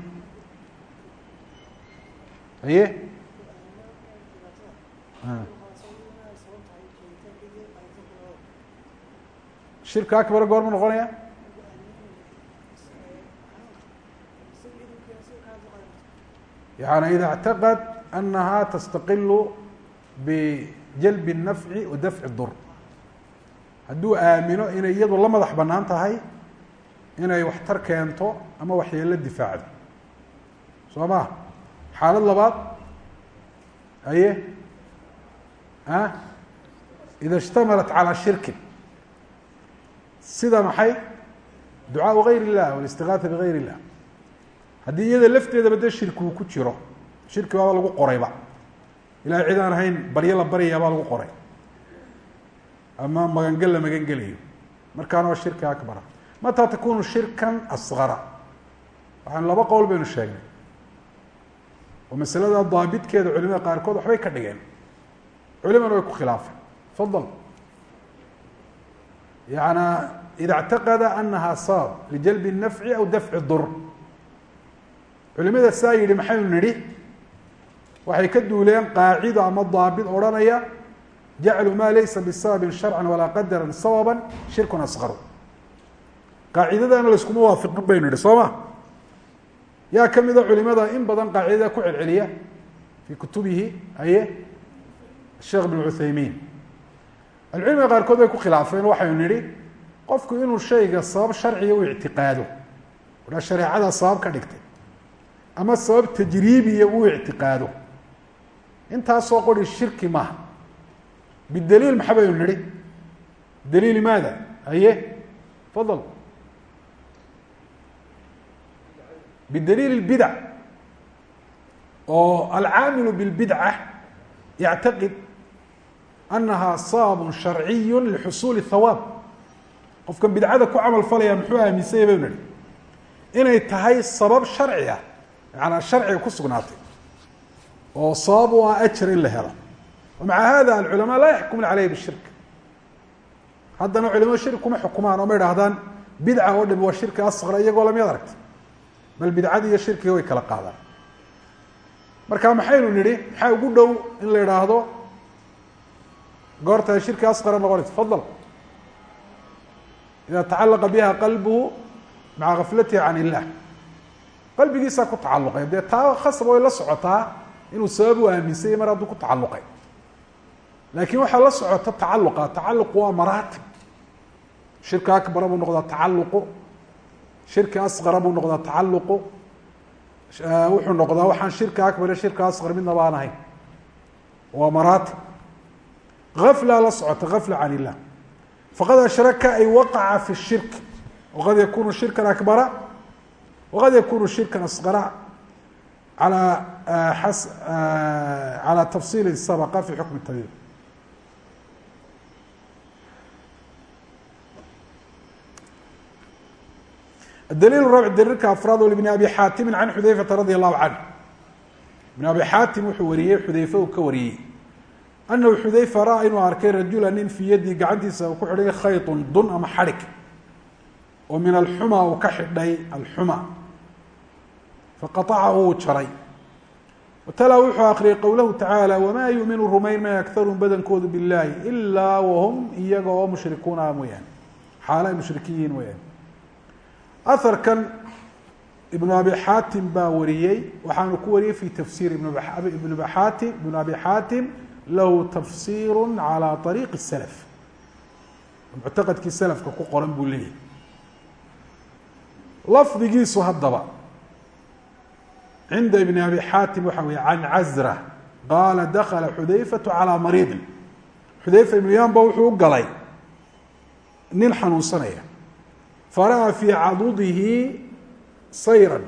Aye shirka akbar goorma noqonaya? Yani ida اctaqad anaha tastaqilu bijalbi الnafci wa dafci dur hadduu aamino inay iyadu la madax banaan tahay inay waxtar keento ama waxyeelo difaacdo soo ma xaalad labaad aye a ida اshtamalat calى shirkin sida maxay ducaaءu gayr الlah wاlistigaatha bgayr الlah haddii iyada lafteedaba dee shirki uu ku jiro shirki baaba lagu qorayba ilahay cid aan ahayn baryo la baryayaa baa lagu qoray ama magangel la magangelayo markaana waa shirki akbara mataa takunu shirkan asgara waxaan laba qowl baynu sheegnay oo masalada daabitkeeda culimada qaarkood waxbay ka dhigeen culimana way ku khilaafeen fadal yana ida اctaqada anaha sabab lijalbi الnafci aw dafci dur culimada saa yidhi maxaynu nidhi Waxay ka duuleen qaacido ama daabit odhanaya jaclu ma laysa bisababin sharcan walaa qadaran sababa shirkun asqaru qaacidadana layskuma waafiqin baynu nidhi soo ma yaa ka mida culimada in badan qaacidada ku celceliya. Fii kutubihi aye sheekh bn cuthaymiin. Alculimada qaarkood bay ku khilaafeen waxaynu nidhi qofku inuu shayga sabab sharciga u ictiqaado a shareecada sabab ka dhigtay ama sabab tajriibiya uu ictiqaado intaasoo qori shirki maaha. Bidaliil maxa baynu nihi daliil maada aye fadal. Bidaliil اlbidc oo alcaamilu biاlbidca yactaqid anaha sabab sharciy lixusuuli hawaab qofkan bidcada ku camal falaya muxuu aaminsanya baynu nihi inay tahay sabab sharci ah. Macanaa sharciga ku sugnaatay oo sabab u ah ajar in la helo. Maca hada alculamaa laa yaxkumuna caleyhi bishirk. Haddana culimadu shirk kuma xukumaan oo ma idhahdaan bidca oo dhami waa shirki asqara iyagoo la mid aragta bal bidcadi iyo shirkiga way kala qaadaan. Marka maxaynu nidhi maxaa ugu dhow in la idhaahdo goorta shirki asqara noqonaysa fadal. Ida tacalaqa biha qalbuhu maca gaflatihi can illah. Qalbigiisaa ku tacaluqay dee taa khasab way la socotaa inuu sabab u aaminsanya mar hadduu ku tacaluqay laakiin waxaa la socota tacaluqa tacaluqu waa maraatib. Shirki akbara buu noqdaa tacaluqu shirki asqara buu noqdaa tacaluqu wuxuu noqdaa waxaan shirki akbar iyo shirki asqar midnaba aan ahayn waa maraatib. Gafla la socota gafla can illah. Faqad ashraka ay waqaca fi shirk. Waqad yakunu shirkan akbara wqad yakunu shirka asqara alى alى tafsiili sabqa fi xukmi tabiib daliil rabc daliilka afraad o bn abi xaatimi can xudayfata radi allahu canh ibn abi xaatim wuxuu wariyey xudayfe uu ka wariyey anahu xudayfa ra inuu arkay rajula nin fii yadii gacantiisa uu ku xidhay khayطun dun ama xadhig oo min alxuma uu ka xidhay alxuma faqaacahu uu jaray. Watala wuxuu akriyay qowlahu tacaala wamaa yuminu rumayn maya akaruhum badankoodu biاllahi ilaa wahum iyaga oo mushrikuuna mooyaane. Xaala ay mushrikin yihiin mooyaane. Aharkan ibnu abi xaatim baa wariyey waxaanu ku wariyey fi tafsir ibn xaatim ibn abi xaatim lahu tafsir calى ariiqi salaf. Muctaqadkii salafka ku qoran buu leeyahy lafdigiisu haddaba cinda ibn abi xaatim waxa wey can cazra qaala dakla xudayfatu calىa mariidin. Xudayfa ibnu yaman ba wuxuu u galay nin xanuunsanaya. Fara-a fii cadudihi sayran.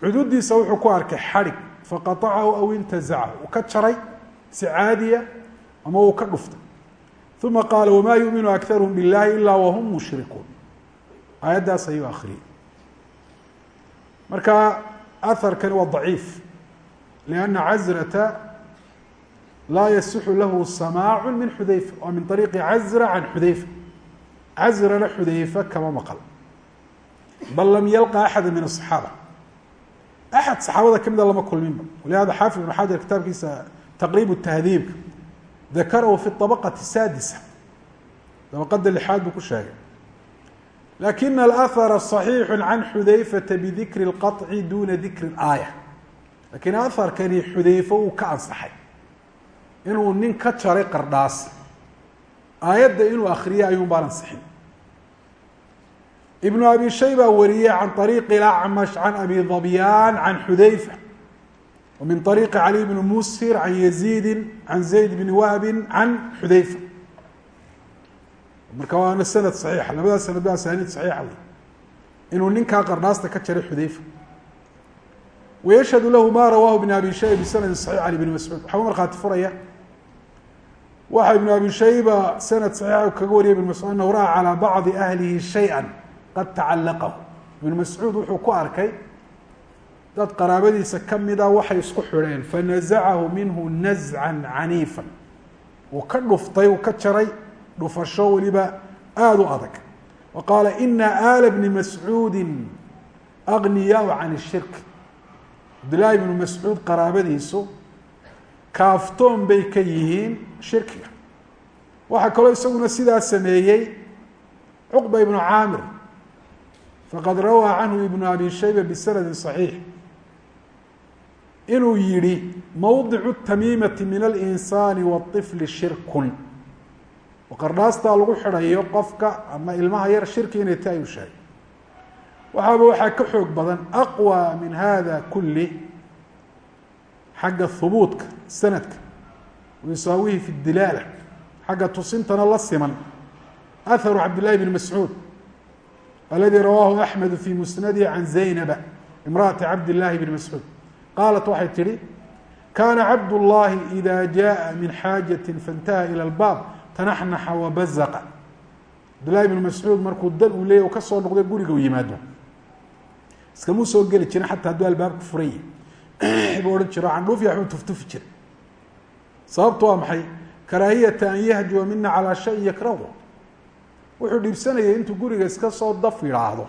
Cududiisa wuxuu ku arkay xadhig faqaacahu aw intazacahu. Uu ka jaray si caadiya ama uu ka dhuftay. Uma qaala wamaa yuminu akaruhum biاllahi ila wahum mushrikuun. Aayaddaas ayuu akriyey marka aharkani waa daciif lianna cazrata laa yasixu lahu samaacu min xudayfa waa min ariiqi cazra can xudayfa. Cazrana xudayfa kama maqal. Bal lam yalqa axada min asaxaaba axad saxaabada kamida lama kulminba walihada xaafid ibn xajar kitaabkiisa taqriib tahdiibka dakarahu fi abaqati saadisa dabaqada lixaad buu ku sheegay lakina alahara صaxiixu can xudayfata bidikri اlqaطci duna dikri اlaaya lakiin aharkani xudayfo uu ka ansaxay inuu nin ka jaray qardhaas aayadda inuu akriyay ayuun baan ansixin ibnu abi shayba wariyey can ariiqi اlacmash can abi dabyaan can xudayfa min ariiqi cali bni mushir can yaziidi can zayd bni wahbi can xudayfa marka waana sanad saxiixa labada sanad ba asaaniid saxiixa wey inuu ninkaa qardhaasta ka jaray xudayfa. Wayashhadu lahu ma rawaahu ibn abi shayba bisanadi saxiix can ibni mascuud. Waxaa u markhaati furaya. Waxa ibnu abi shayba sanad saxiixa kaga wariyay ibn mascuud anahu ra'a calaa bacdi ahlihi shaya qad tacallaqahu. Ibnu mascuud wuxuu ku arkay dad qaraabadiisa kamida waxay isku xidheen fanazacahu minhu nazcan caniifan. Uu ka dhuftay uu ka jaray dhufasho weliba aada u adag. Wa qaala ina aala bni mascuudi agniyaau can shirk. Cabdillaahi bnu mascuud qaraabadiisu kaaftoon bay ka yihiin shirkiga. Waxaa kaloo isaguna sidaa sameeyey cuqba ibnu caamir faqad rawaa canhu ibnu abi shayba bisanadi صaxiix inuu yihi mawdicu tamiimati min alinsaani waطifli shirkun qardhaastaa lagu xidhayo qofka ama ilmaha yar shirki inay ta ayuu sheegay waxaaba waxaa ka xoog badan aqwى min hada kuli xagga hubuutka sanadka wisaawihi fi dilaala xagga tusintana la siman aharu cabdillahi bn mascuud aladi rawaahu axmed fi musnadihi can zaynaba imraati cabdillahi bn mascuud qaalat waxay tihi kana cabd llahi ida jaءa min xaajaةi faاntaha ilى اlbaab tanaxnaxa wabazaqa cabdillahi bn mascuud markuu dal uu leeyay ka soo noqday guriga u yimaado. Iskamuu soo geli jirin xataa hadduu albaabka furan yahy buu odhan jiro candhuuf yaxuu tuftufi jira sababtu waa maxay? Karaahiyata an yahjuwa mina calaa shayin yakrahu. Wuxuu dhibsanayay intuu guriga iska soo daf yidhaahdo.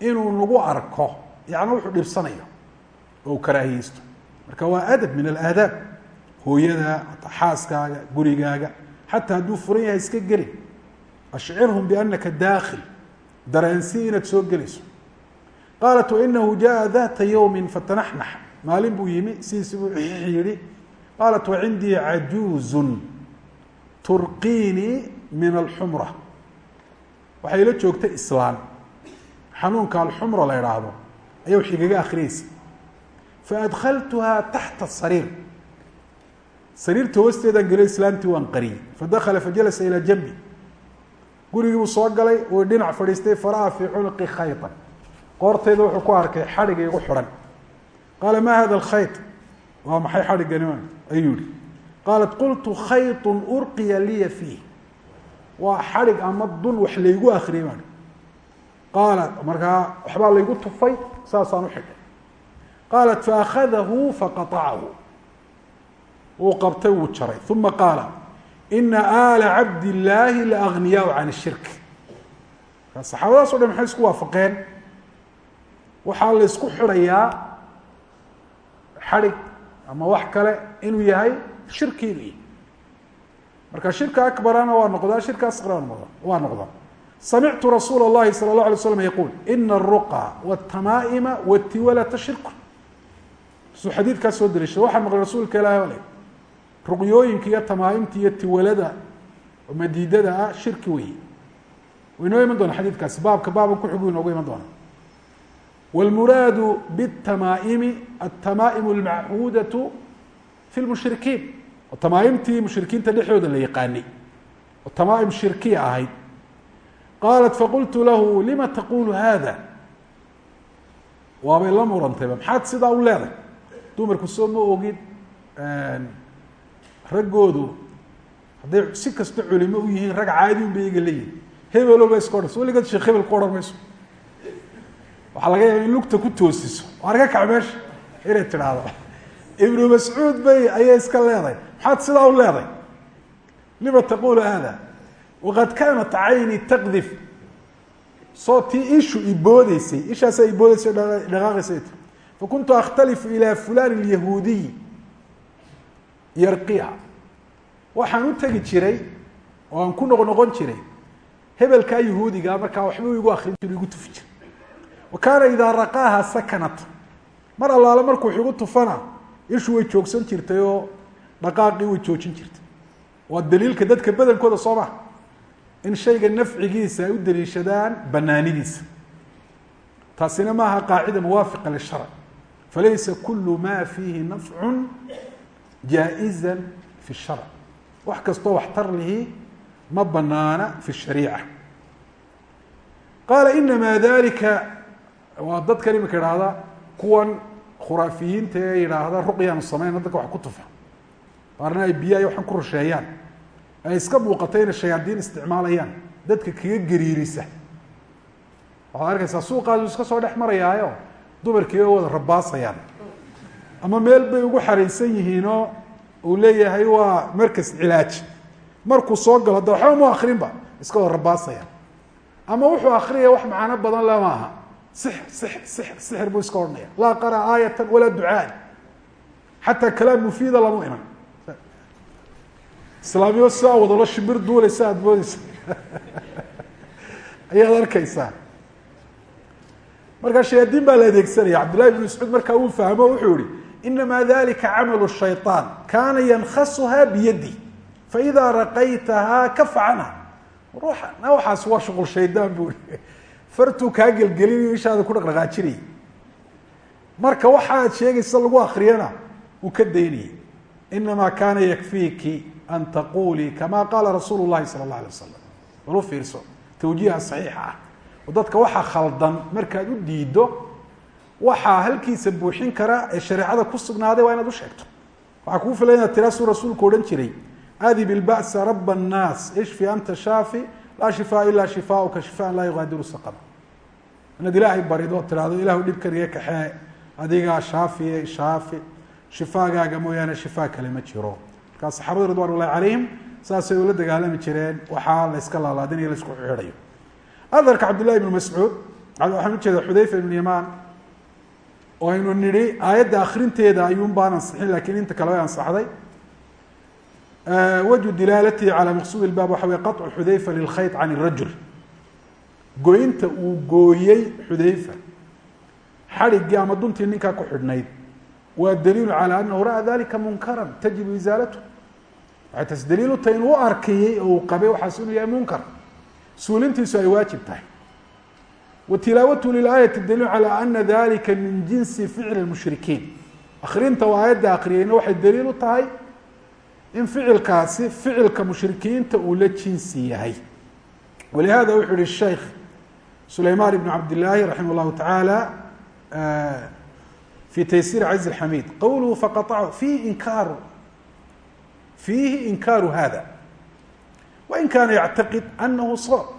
Inuu nagu arko. Yacni wuxuu dhibsanayo. Marka waa adab min alaadaab hooyada xaaskaaga gurigaaga xataa hadduu furan yahay iska geli ashcirhum bianaka daakil dareensi inaad soo gelayso qaalat wainahu jaءa data ywmi fatanaxnax maalin buu yimi sidiisi buu yihi qaalat wacindii cajuuzu turqiinii min alxumra waxay la joogtay islaan xanuunka alxumra la idhaahdo ayaa wax igaga akriyeysa faadkaltuhaa taxta sariir sariirta hoosteedaan gelay islaamtii waan qariyey. Fadakala fajalasa ilaa jambi. Gurigiibuu soo galay uu dhinac fadhiistay fara'a fii cunuqi khaytan. Qoortayda wuxuu ku arkay xadhig igu xidhan. Qaala maa hada alkhayt? Waa maxay xadhigani ayuu yihi qaalat qultu khaytun urqiya liya fiih. Waa xadhig ama dun wax laygu akriyay baan qaala markaa waxbaa laygu tufay saasaan u xidhay. Qaalat faakadahu faqaacahu wuu qabtay wuu jaray uma qaala ina aala cabd illaahi laagniyaau can shirk markaa saxaabadaas o dhan maxay isku waafaqeen waxaa la ysku xidhayaa xadhig ama wax kale inuu yahay shirki inuu yahay marka shirka akbarana waa noqdaa shirka asqarana waa noqdaa samictu rasuula اllahi salى اlه alay slam yaquul ina الruqa wالtamaa'ima wاtiwalata shirku suu xadiidkaa soo dariishay waxaa maqlay rasuulka ilahi ale ruqyooyinka iyo tamaaimta iyo tiwalada madiidada ah shirki weeye waynoo iman doona xadiidkaasi baabka baaban kuxigu inoogu iman doona wاlmuraadu bالtamaa'imi aلtamaa'im اlmachuudaة fi lmushrikiin oo tamaaimtii mushrikiinta dhexdooda la yaqaanay oo tamaaim shirkiya ahayd qaalat faqultu lahu lima taqulu hada waabay la murantayba maxaad sidaa u leedahay dumarku soo ma ogid raggoodu hadday si kasta culimo u yihiin rag caadi un bay iyaga leeyihiin hebelo ba iska odhanayso weligeed sheekh hebel ku odhan mayso. Waxaa laga yaaba in lugta ku toosiso. Waar ka kac meesha inay tidhaahdo. Ibnu mascuud bay ayay iska leedahay maxaad sidaa u leedahay lima taqulu hada waqad kaanat cayni taqdif. Soo tii ishu iboodeysay ishaasaa iboodeysay dhaqaaqaysay. Ti fakuntu akhtalifu ilaa fulan اlyahuudiy yarqiha waxaan u tegi jiray oo aan ku noq noqon jiray hebelkaa yahuudiga markaa waxba igu akrin jir igu tufi jir wa kaana idaa raqaaha sakanat. Mar allaale markuu wax igu tufana ishu way joogsan jirtay oo dhaqaaqii way joojin jirtay. Waa daliilka dadka badankooda soo maha in shayga nafcigiisa ay u daliishadaan banaanidiisa taasina maaha qaacida muwaafiqa lisharc falaysa kulu ma fiihi nafcu jaa-iza fi sharc wax kastoo waxtar lihi ma banaana fi shariica qaala inamaa dalika waa dadkan imika idhaahda kuwan khuraafiyiinta ee yidhaahda ruqyaanu samayna dadka wax ku tufa qaarna ay biyo ay waxaan ku rusheeyaan ay iska muuqatay inay shayaadiin isticmaalayaan dadka kaga gariirisa waxaad arkaysaa suuqaasu iska soo dhex marayaayo dumarkii oo wada rabaasayaan ama meel bay ugu xaraysan yihiinoo uu leeyahay waa markas cilaaj markuu soo galo de waxba mu akrinba iska wada rabaasayaan ama wuxuu akriyaya wax macano badan le maaha six six six sixir buu iska odhanaya laa qara aayatan walaa ducaan xataa kalaam mufiida lamu iman. Islaamiyo sidaa wadalo shimbir duulaysa aada moodeysa ayaad arkaysaa. Markaa shayaadiin baa la adeegsanaya. Cabdillahi bn mascuud markaa uu fahmo wuxuu yihi inamaa dalika camalu shayطaan kaana yankasuha biyadi faida raqaytahaa kafa canha ruuxa waxaas waa shuqul shaydaan buu i fartuu kaa gelgelinayo ishaada ku dhaqdhaqaajinayay marka waxaad sheegaysa lagu akriyana uu ka daynayay inamaa kaana yakfiiki an taqulii kama qaala rasuulu llahi sala اllah alay wasalam bal u fiirso tawjiiha saxiixa ah oo dadka waxaa khaldan markaad u diido waxaa halkiisa buuxin kara ee shareecada ku sugnaaday waa inaad u sheegto. Waxaa kuu filan inaad tiraa suu rasuulku odhan jiray adib ilba'sa raba annaas ishfi anta shaafi laa shifaa ilaa shifauka shifaan laa yugaadiru saqama. Inaad ilaahay barido tidhaahdo ilahu dhibkan iga kaxee adigaa shaafiye shaafi shifaagaaga mooyaane shifaa kale ma jiro. Markaa saxaabada ridwan ullahi calayhim saasay ula dagaalami jireen waxaa la yska laalaadinayo la isku xidhayo aharka cabdillahi ibnu mascuud ujeeda xudayfa ibnu yamaan oo aynu nidhi aayadda akrinteeda ayuun baan ansixin laakiin inta kale way ansaxday. Wajhu dilaalatihi calaa maqsuud ilbaab waxa wey qaطcu xudayfa lilkhayط can irajul goynta uu gooyey xudayfa. Xadhiggii ama duntii ninkaa ku xidhnayd. Waa daliilu calaa anahu ra'a dalika munkaran tajibu isaalatu waxay taas daliil u tahay inuu u oo uu qabay waxaas inuu yahay munkar. Suulintiisu ay waajib tahay wtilaawatu lilaaya tadaliilu calaa ana dalika min jinsi ficli lmushrikiin akrinta oo aayadda akriyeyna waxay daliil u tahay in ficilkaasi ficilka mushrikiinta uu la jinsi yahay. Walihada wuxuu yihi sheikh sulayman ibn cabdillaahi raximah llahu tacaala fi taysiir cazi xamiid qowluhu faqaachu fiihi inkaaru fiihi inkaaru hada wain kaana yactaqid anahu sawab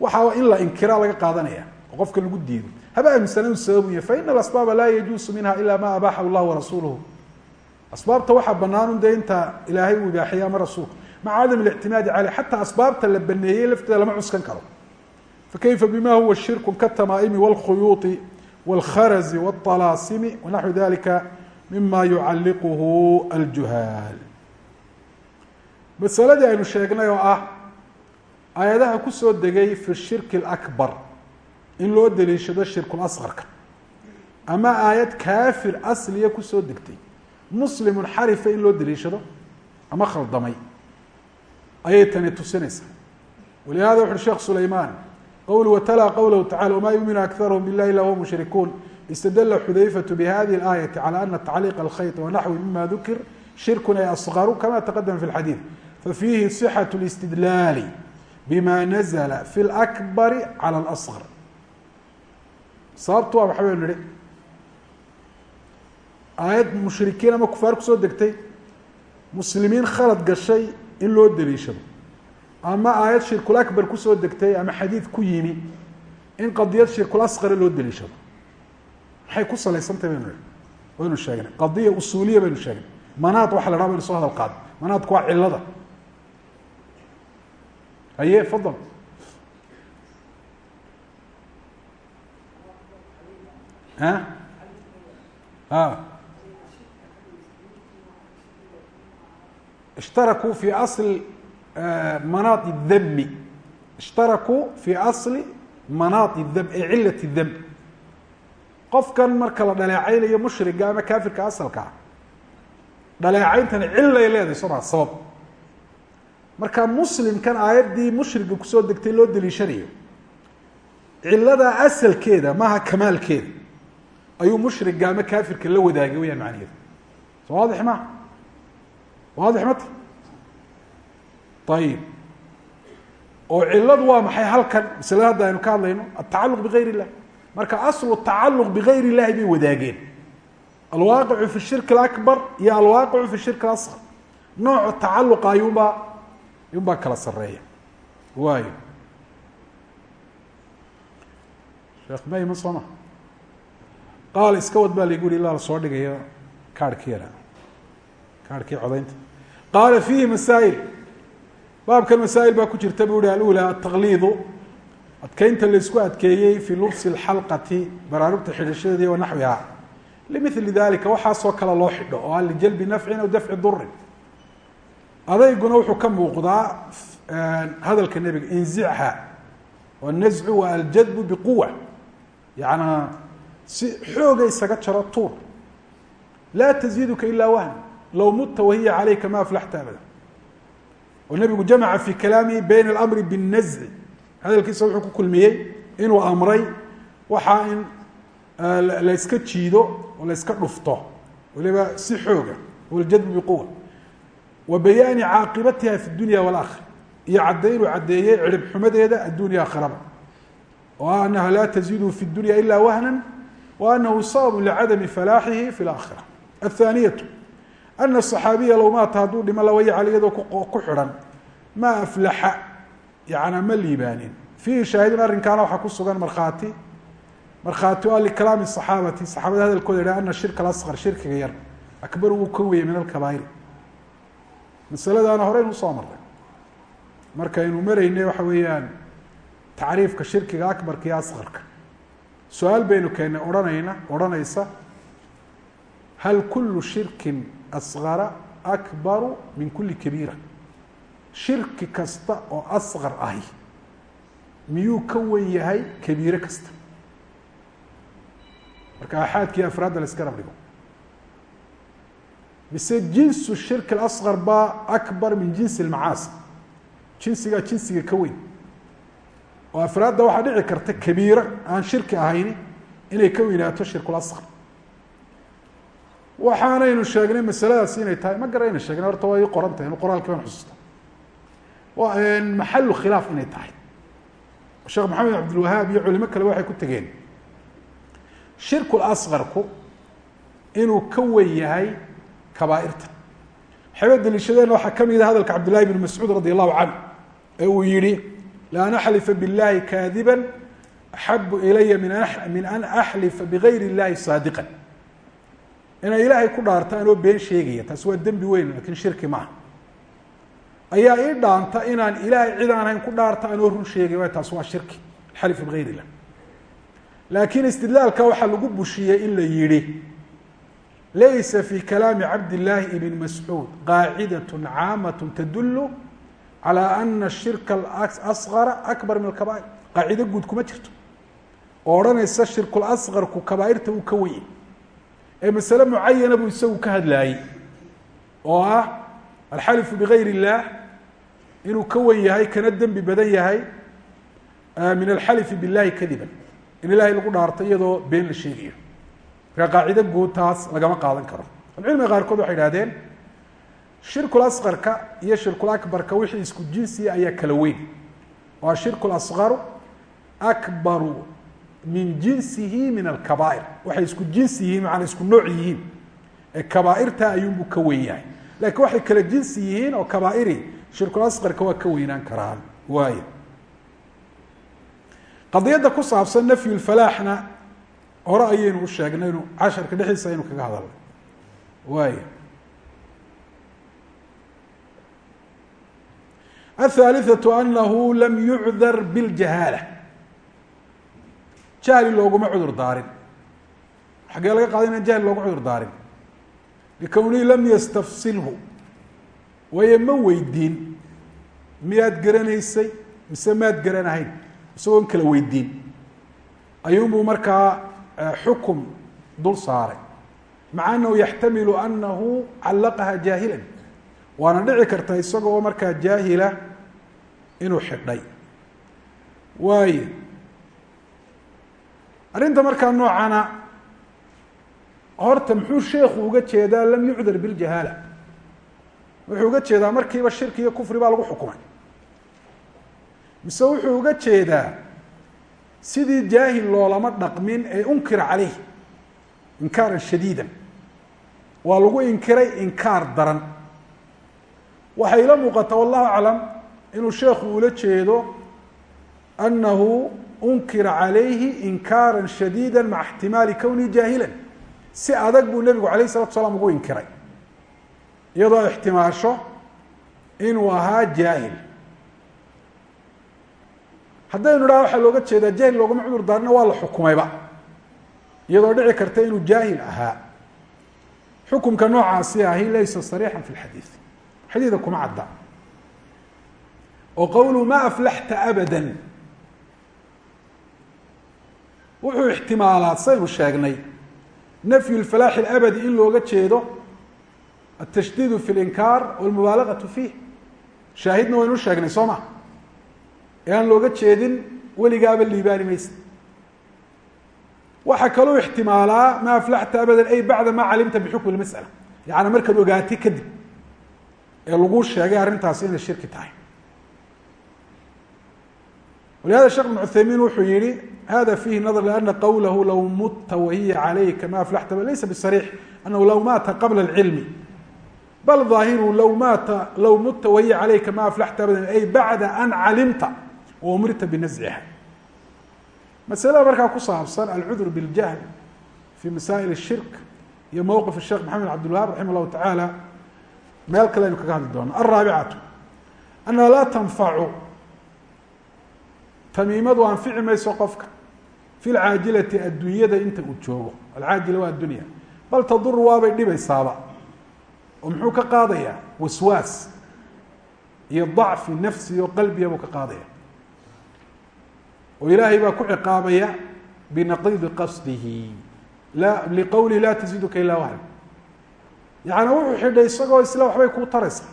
waxa in la inkiraa laga qaadanaya oo qofka lagu diido haba aaminsananu sababuya faina alasbaaba laa yajuusu minha ila ma abaaxa اllah warasuuluhu asbaabta waxaa banaanun dee inta ilaahay uu ibaaxiyay ama rasuulka maca cadam اlictimaadi caleyh xataa asbaabta la baneeyey lafteeda lama cuskan karo fakayfa bima huwa shirku katamaaimi wاlkhuyuuطi wاlkharzi wاطalaasimi wanaxwi dalika mima yucalliquhu aljuhaal masaladii aynu sheegnay oo ah aayadaha kusoo degay fi shirki اlakbar in loo daliishado shirkulasqarka ama aayad kaafir asliya kusoo degtay muslimun xarifa in loo daliishado ama khaldamay ayay tani tusinaysaa walihada wuxu uhi sheekh sulayman qwl wtlى qwlh tacalى wma yuminu akarhm biاlah ila hum mushrikuun istadla xudayfaة bhadihi اlآayaةi calى ana tacliiq اlkhayط wanaxwi mima dukir shirkun ay asqaru kama taqadama fi lxadiid fafiihi صixaة اlاstidlaali bima nazla fi اlأkbari calى اlasqar sababtu waa maxaa baynu nihi aayad mushrikiin ama kufaar kusoo degtay muslimiin khalad gashay in loo daliishado ama aayad shirkul akbar kusoo degtay ama xadiid ku yimi in qadiyad shirkul asqara loo daliishado maxay ku salaysantahy baynu nihi waynu sheegnay qadiya usuuliya baynu sheegnay manaad waxa la dhaha baynu soo hadal qaada manaadku waa cilada haye fadal ha a ishtarakuu fi asl manaad الdmi ishtarakuu fi asli manaad الdm ee cilat الdm qofkan marka la dhaleecaynayo mushriga ama kafirka asalkaa dhaleecayntani cilay leedahay soo maa sabab marka muslimkan aayaddii mushriga ku soo degtay loo daliishanayo cilada asalkeeda maaha kamaalkeeda ayuu mushriga ama kafirka la wadaagay wayaan macnaheedu soo waadix ma waadix mata ayib oo ciladu waa maxay halkan? Maslada hadda aynu ka hadlayno atacaluq bigayr illah marka aslu tacaluq bigayr illahi bay wadaageen. Alwaaqicu fi shirk اakbar iyo alwaaqicu fi shirk اasqar nooca tacaluqa ayuunbaa ayuunbaa kala sareeya waayo sheekh mayma soo ma qaal iska wad baa laygu yihi ilaa la soo dhigayo kaarhkii yara kaarhkii codaynta. Qaala fiihi masaa'il. Baabkan masaa'il baa ku jirta buu hi alula ataqliidu adkeynta laysku adkeeyey fi lubsi اlxalqati baraarugta xidhashadeedii wa naxwiha limili dalika waxaasoo kale loo xidho oo a lijalbi nafcin aw dafci durin adayguna wuxuu ka muuqdaa hadalka nebiga inzicha wanazcu wa aljadbu biquwa yaana si xooga isaga jaro tuur. Laa taziiduka ilaa wahn low mutta wahiya calayka ma aflaxta abada oo nebigu jamaca fi kalaamihi bayna alamri binnazci. Hadalkiisa wuxuu ku kulmiyey inuu amray waxaa in la yska jiido oo la yska dhufto. Waliba si xooga waljadbu biquwa wa bayaani caaqibatiha fi dunya walakhira iyo caddaynuu caddeeyey cirib xumadeeda addunya akhiraba oo anaha laa taziidu fi dunya ila wahna wa anahu sababu licadami falaaxihi fi laakhira athaaniyatu ana صaxaabiya low maata hadduu dhimo lawaycal iyadoo ku xidhan ma aflaxa yana ma liibaanin. Fiihi shaahidun arrinkaana waxaa ku sugan markhaati. Markhaati o likalaami صaxaabati saxaabada hadalkooda yidhah ana shirka alasqar shirkiga yar. Akbar wuu ka weyey min alkabaa'ir masaladaana horeynu u soo marray markaynu maraynay waxa weeyaan tacriifka shirkiga akbarka iyo asqarka. Su'aal baynu keennay odhanayna odhanaysa hal kulu shirkin asqara akbaru min kuli kabiira? Shirki kasta oo asqar ahi miyuu ka wen yahay kabiire kasta? Marka axaadkii afraadda la iska rab dhigo mise jinsu shirki اlasqar baa akbar min jinsi اlmacaasi jinsigaa jinsiga ka weyn. Oo afraadda waxaa dhici karta kabiiro aan shirki ahayni inay ka weynaato shirkulasqar waxaanaynu sheegnay masaladaasi inay tahay. Ma garayna sheegnay horta waa qoran tahay inu baan xusuusta. Maxalu khilaaf inay tahay. Sheekh maxamed cabdilwahaab iyo culimo kale waxay ku tegeen shirku lasqarku inuu ka wen yahay kabaairta. Waxayba daliishadeen waxaa ka mid a hadalka cabdillahi bn mascuud radi allahu canhu ee uu yihi laan axlifa biاllahi kaadiba axabu ilaya min an axlifa bigayr اllahi saadiqan. Inay ilaahay ku dhaarta anoo been sheegaya taasi waa dembi weyn laakiin shirki maaha ayaa ii dhaanta inaan ilaahay cid aan ku dhaarta anoo run sheegay taasi waa shirki alxalifu bigayr illah. Laakiin istidlaalka waxaa lagu bushiyey in la yihi laysa fi kalaami cabd llaahi ibn mascuud qaacidaة caamaة tadul calى ana shirka asqara akbar min alkabaa'ir qaacido guud kuma jirto oo odhanaysa shirkulasqarku kabaairta uu ka weye ee masale mucayana buu isagu ka hadlaayey oo ah alxalifu bigayr اllah inuu ka wen yahay kana dembi badan yahay min alxalifi biاllahi kadiba in ilahay lagu dhaarto iyadoo been la sheegayo marka qaacido guud taas lagama qaadan karo. Alcilmiga qaarkood waxay ihahdeen shirkul asqarka iyo shirkul akbarka wixii isku jinsiya ayaa kala weyn. Waa shirkul asqaru akbaru min jinsihi min alkabaa'ir. Waxay isku jinsi yihiin macanaa isku nooc yihiin. Ee kabaairta ayuunbuu ka weyn yahay. Lakiin waxay kala jinsi yihiin oo kabaairi shirkul asqarka waa ka weynaan karaan. Waayo. Qadiyadda ku saabsan nafyu lfalaaxna hore ayaynu u sheegnay inu casharka dhexdiisa aynu kaga hadalnay. Waay. Athaalithatu annahu lam yucdar biljahaala. Jahli looguma cudur daarin. Xaggee laga qaaday inaan jahli loogu cudur daarin. Likownihii lam yastafsilhu. Waayo ma weydiin miyaad garanaysay? Mise maad garanahayn? Isagoon kala weydiin ayuunbuu markaa xukum dul saaray. Maca anahu yaxtamilu anahu callaqaha jaahila waana dhici karta isagoo markaa jaahila inuu xidhay. Waayo arrinta markaa noocana horta muxuu sheekhu uga jeedaa lam yucdar biljahaala wuxuu uga jeedaa markiiba shirki iyo kufri baa lagu xukumay. Mise wuxuu uga jeedaa sidii jaahil loolama dhaqmin ee unkira caleyh inkaaran shadiida waa lagu inkiray inkaar daran. Waxay ila muuqata wallahu aclam inuu sheekhu ula jeedo anahu unkira calayhi inkaara shadiida maca ixtimaali kownihi jaahila si adag buu nebigu alayh salatu salaam ugu inkiray. Iyadoo ixtimaasho inuu ahaa jaahil haddaynu idhaha waxaa looga jeedaa jaahil loogama cudur daarina waa la xukumayba. Iyadoo dhici karta inuu jaahil ahaa. Xukumka noocaasi ahi laysa sariixan fi lxadiid xadiida kuma cadda. Oo qowlu ma aflaxta abada wuxuu ixtimaalaa saynu sheegnay nafyu lfalaaxi alabadi in looga jeedo altashdiidu fi linkaar walmubaalagatu fiih. Shaahidna waynu sheegnay soo ma aan looga jeedin weligaaba liibaani maysa waxaa kaloo ixtimaalaa ma aflaxta abadan ay bacda ma calimta bixukmi lmasala yaani markaad ogaatay kadib ee lagu sheegay arrintaasi inay shirki tahay. Walihada shekh ibn cuthaymiin wuxuu yihi hada fiihi nadr lana qowlahu low mutta wahiya calayka ma aflaxta laysa bisariix anahu low maata qabla اlcilmi bal ظaahiru low maata low mutta wahiya calayka ma aflaxta abadan ay bacda an calimta wa umirta binazciha masalada markaa ku saabsan alcudur biljahl fi masaa'il shirk iyo mowqif sheekh maxamed cabdilwahaab raxima llahu tacaala meel kale aynu kaga hadli doono. Alraabicatu annaha laa tanfacu tamiimadu anfici mayso qofka fi lcaajilati adduunyada inta uu joogo. Alcaajila waa addunya bal taduru waabay dhibaysaaba. Oo muxuu ka qaadayaa waswaas iyo dacfi nafsi iyo qalbiya buu ka qaadaya oo ilaahay baa ku ciqaabaya binaqidi qasdihi. La liqowlihi laa taziduka ilaa wahn yaani wuxuu xidhay isagoo isla waxbay kuu taraysa.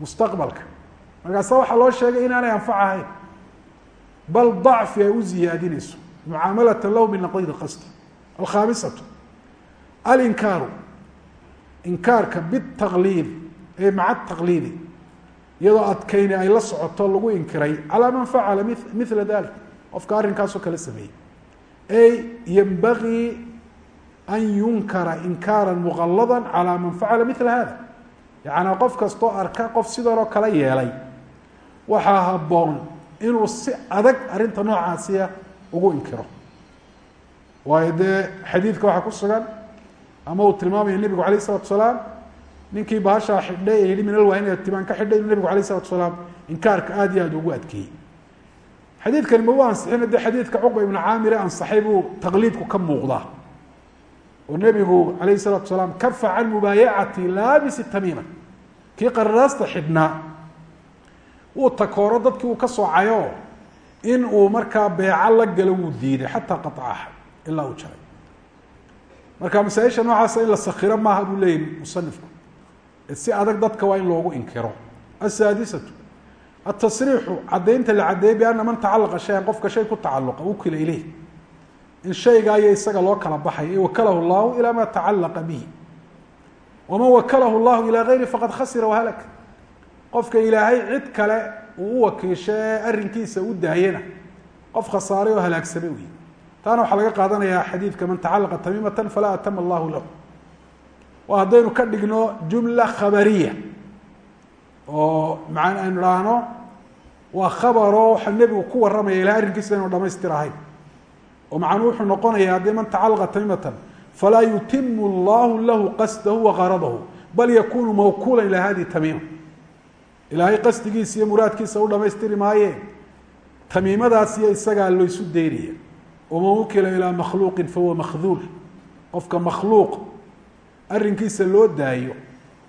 Mustaqbalka. Markaasa waxaa loo sheegay inaanay anfac ahayn. Bal dacfi ay u ziyaadinayso mucaamalata lahu binaqdi qasdi. Alkhaamisatu alinkaaru inkaarka bitaqliid ee maca taqliidi iyadoo adkayni ay la socoto lagu inkiray calaa man facala mila dalik qofka arrinkaasoo kale sameeyey. Ay yambagii an yunkara inkaaran muqallada calaa man facala mila hada yacnaa qof kastoo arka qof sidanoo kale yeelay waxaa haboon inuu si adag arrinta noocaasiya ugu inkiro. Waayo dee xadiidka waxaa ku sugan ama uu tilmaamaya nebigu alayh isalatu salaam ninkii bahashaa xidhay ee yihi min alwaahin ee tibaan ka xidhay inuu nebigu alayh isalatu inkaarka aada iyo aada ugu adkeeyey. Xadiidkani ma u ansixina dee xadiidka cuqba ibnu caamire ansaxay buu taqliidku ka muuqdaa. Oo nebigu alayh isalatu salaam kafa can mubaayacati laabisi tamiima. Kii qararaasta xidhnaa wuu takooro dadkii uu ka soocayo in uu markaa beeco la galo wuu diiday xataa qacaha ilaa uu jaray. Marka masaaisha noocaasa in la sakiro maaha buu leeyahy musanifku si adag dadka waa in loogu inkiro. Asaadisatu atasriixu caddaynta la caddeeyey biana man tacalaqa shayan qofka shay ku tacaluqa ukila ileyh in shayga aya isaga loo kala baxayo wakalahu llahu ilaa ma tacalaqa bihi. Waman wakalahu llahu ilaa gayri faqad khasira wahalak qofka ilaahay cid kale uu u wakiisho arrinkiisa u daayana qof khasaaray oo halaagsamay wey taana waxaa laga qaadanayaa xadiidka man tacalaqa tamiimatan falaa atama allahu lahu waa haddaynu ka dhigno jumla khabariya oo maan aynu idhaahno waa khabaro waxaa nebigu ku warramaya ilahay arrinkiisa inu dhamaystir oo macnuu wuxuu noqonaya haddii man tacalaqa tamiimatan falaa yutimu allahu lahu qasdahu waqaradahu bal yakunu mawkuula ilaa hadihi tamiima. Ilaahay qasdigiisa iyo muraadkiisa u dhamaystiri maayeen tamiimadaas isagaa laysu daynaya. Waman ilaa makhluuqin fahuwa makhduul. Qofka makhluuq arrinkiisa loo daayo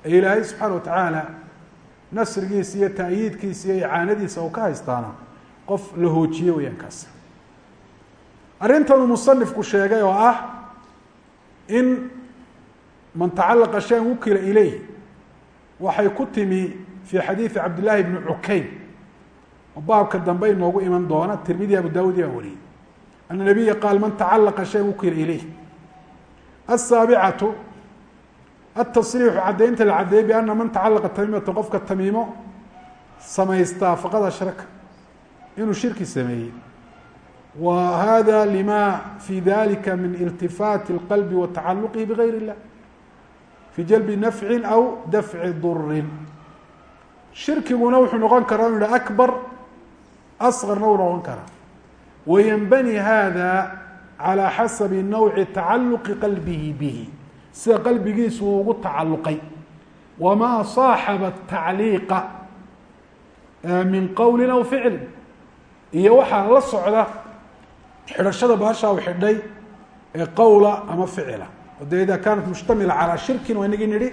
ee ilaahay subxaana watacaala nasrigiisa iyo ta'yiidkiisa iyo icaanadiisa uu ka haystaana qof la hoojiye weyaan kaas. Arrintanuu musanifku sheegay oo ah in man tacalaqa shan wukila ilayh waxay ku timi fi xadiidi cabdillaahi bni cukayn oo baabka dambe inoogu iman doona tirmidi abu daawud yaa wariyey. Ana nabiya qaal man tacalaqa shan wukila ilayh asaabicatu atasriixu caddaynta la caddeeyey biana man tacalaqa tamiimata qofka tamiimo samaystaa faqad ashraka inuu shirki sameeyey wa hada lima fi dalika min iltifaati اlqalbi wa tacaluqihi bigayr اllah fi jalbi nafci aw dafci durin shirkiguna wuxuu noqon karaa inu hi akbar asqarna uu noqon karaa wayanbani hada calى xasabi nawci tacaluqi qalbihi bihi sida qalbigiisu uu ugu tacaluqay wamaa saaxaba tacliiqa min qowli aw ficli iyo waxaa la socda xidhashada baasha u xidhay ee qowla ama ficila. O de ida kaanat mushtamila calaa shirkin waa inagii nidhi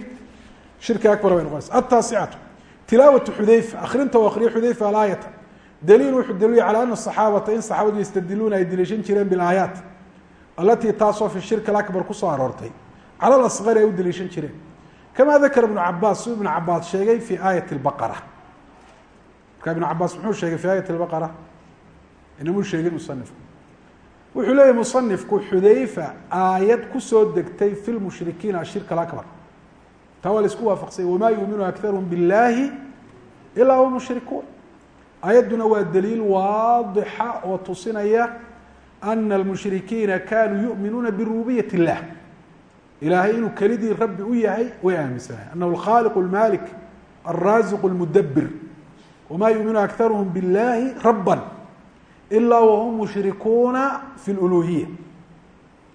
shirki akbar bay noqonaysa ataasicatu tilaawatu xudayfa akrinta u akriyo xudayfa alaayata. Daliil wuxuu daliilya calى ana saxaabata in saxaabadu yastadiluuna ay daliishan jireen bilaayaat alatii taasoo fi shirki aakbar ku soo aroortay cala lasqari ay u daliishan jireen. Kama dakara ibnu cabaas suu ibnu cabaas sheegay fi aayat lbaqara marka ibnu cabaas muxuu sheegay fi aayat lbaqara inamuu sheegin musanifku wuxuu leeyahy musanifku xudayfa aayad ku soo degtay fi lmushrikiina ashirk alakbar taa waa la isku waafaqsay wamaa yuuminu akarhum biاllahi ilaa hum mushrikuun. Aayadduna waa daliil waadixa oo tusinaya ana almushrikiina kanuu yuminuuna birububiyat اllah ilaahay inuu kelidii rabbi u yahay way aaminsanayen anahu alkhaliq اlmalik alraziq اlmudabir wama yuuminu akarhum biاllahi raba ilaa wahum mushrikuuna fi luluhiya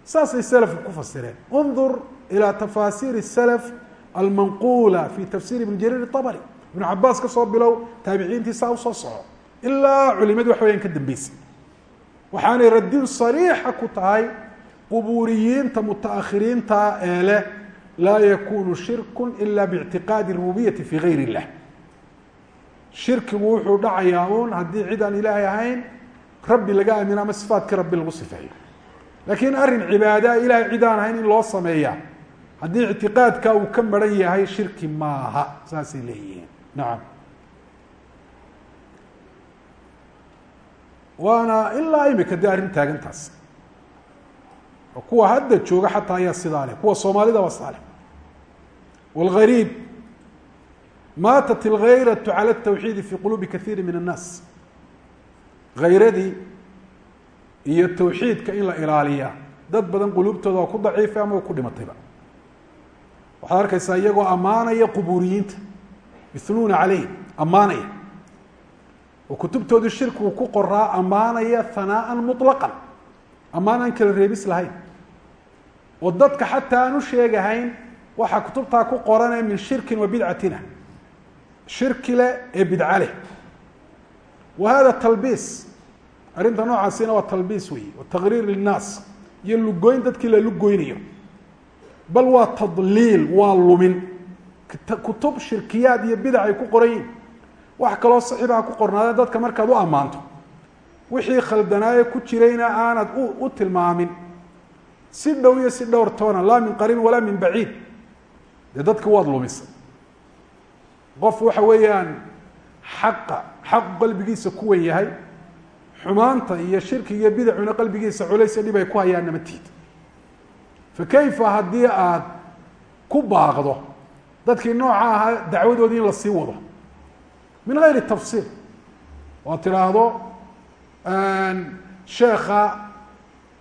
saasay selafku ku fasireen undur ilى tafaasiir الslf almanqula fi tafsir ibn jariir الطabri ibn cabaas ka soo bilow taabiciintii saa usoo soco ilaa culimadii wax weyaan ka dambeysay waxaanay radin sariixa ku tahay qubuuriyiinta mutaakhiriinta ee leh laa yakunu shirku ila bictiqaadi rububiyati fii gayr illah. Shirkigu wuxuu dhacayaa uun haddii cidaan ilaahay ahayn rabbi laga aamino ama sifaadka rabbi lagu sifeeyo. Laakiin arrin cibaada ilahay cidaan ahayn in loo sameeya haddii ictiqaadka uu ka maran yahay shirki maaha. Saasay leeyihiin. Nacam waana ilaa imika dee arrin taagantaas kuwa hadda jooga xataa ayaa sidaa leh kuwa soomaalida waa saaleh wاlgariib maatat اlgayratu calى الtawxiidi fi qulubi kaiiri min الnaas hayradii iyo tawxiidka in la ilaaliyaa dad badan quluubtooda waa ku daciifay ama ku dhimatayba waxaad arkaysaa iyagoo ammaanaya qubuuriyiinta yuhnuuna caleyh ammaanaya oo kutubtoodii shirkigu ku qoraa ammaanaya hanaaan muطlaqan ammaan aan kala reebis lahayn oo dadka xataa aan u sheegahayn waxaa kutubtaa ku qorane min shirkin wa bidcatina. Shirki leh ee bidca leh. Wa hada talbiis. Arrinta noocaasina waa talbiis wey wa taqriir linnaas. Iyo lugoyn dadkii la lugoynayo. Bal waa tadliil waa lumin. Kutub shirkiyaad iyo bidac ay ku qoran yihiin wax kaloo saxiibaha ku qornaadeen dadka markaad u ammaanto. Wixii khaldanaaye ku jirayna aanad u tilmaamin si dhow iyo si dhowr toona laa min qariibin walaa min baciid. Dee dadka waad lumisay. Qof waxa weeyaan xaqa xaqu qalbigiisa ku wen yahay xumaanta iyo shirkiga iyo bidacuna qalbigiisa culays dhib ay ku namatiid fa kayfa haddii aad ku baaqdo dadkii nooca ahaa dacwadoodii in la sii wado? Min gayri tafsiil. Oo tidhaahdo sheekha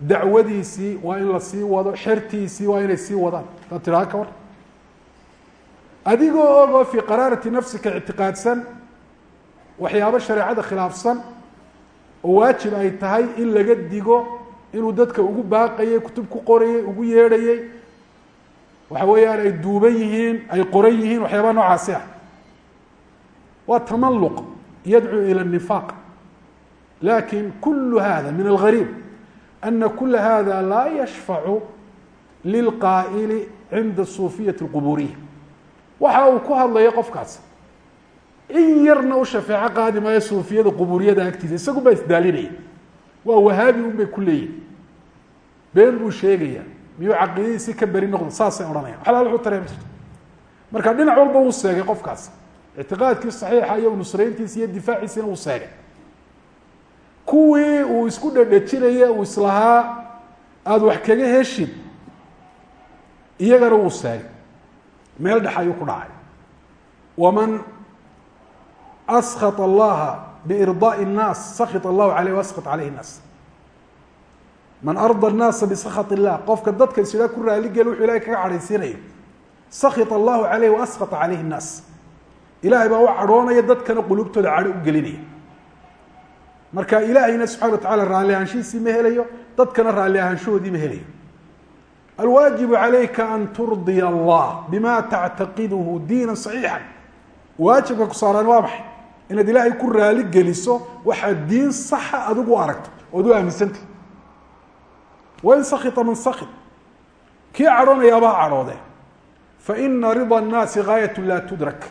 dacwadiisii waa in la sii wado xertiisii waa inay sii wadaan. Hadaad tidhahdo ka war. Adigoo og oo fii qaraarati nafsika ictiqaadsan waxyaabo shareecada khilaafsan oo waajib ay tahay in laga digo inuu dadka ugu baaqayay kutub ku qorayay ugu yeedhayay. Waxa weeyaan ay duuban yihiin ay qoran yihiin waxyaaba noocaasi ah. Waa tamalluq yadcuu ila الnifaaq laakiin kul hada min algariib ana kula hada laa yashfacu lilqaa'ili cinda suufiyati اlquburiya waxa uu ku hadlayo qofkaas. in yarna u shafeeco qaadi maayo suufiyada qubuuriyada agtiisa isagu baa isdaalinaya waa wahaabi un bay ku leeyihiin been buu sheegaya miyuu caqiidadiisi ka beri noqdo saasay odhanayaan waxlaal wuxuu tareema jirto marka dhinac walba uu seegay qofkaas ictiqaadkii saxiixa iyo kuwii uu isku dhedhejinaya uu islahaa aada wax kaga heshid iyagana wuu seegay meel dhex ayuu ku dhacay waman askط allaha biirضاء الnaas sakط allahu aleyh waskt aleyh الnaas man arضى الnaasa bskط الlah qofka dadka isihaa ku raaligel wuxuu ilahay kaga cadhaysiinayo sakط allahu aleyh waaskt aleyh الnaas ilahay baa u cadhoonaya dadkana qulubtooda cadho u gelinaya marka ilaahayna subxana wa tacala raalli ahaanshihiisii ma helayo dadkana raalli ahaanshahoodii ma helayo. Alwaajibu calayka an turdiya allah bima tactaqiduhu diina saxiixa waajibka ku saaraan waa maxay? Inaad ilaahay ku raali geliso waxaad diin saxa adigu aragto ood u aaminsantah wain sakita man sakit kii cadhoonayaabaa cadhoode faina rida annaasi gaayat la tudrak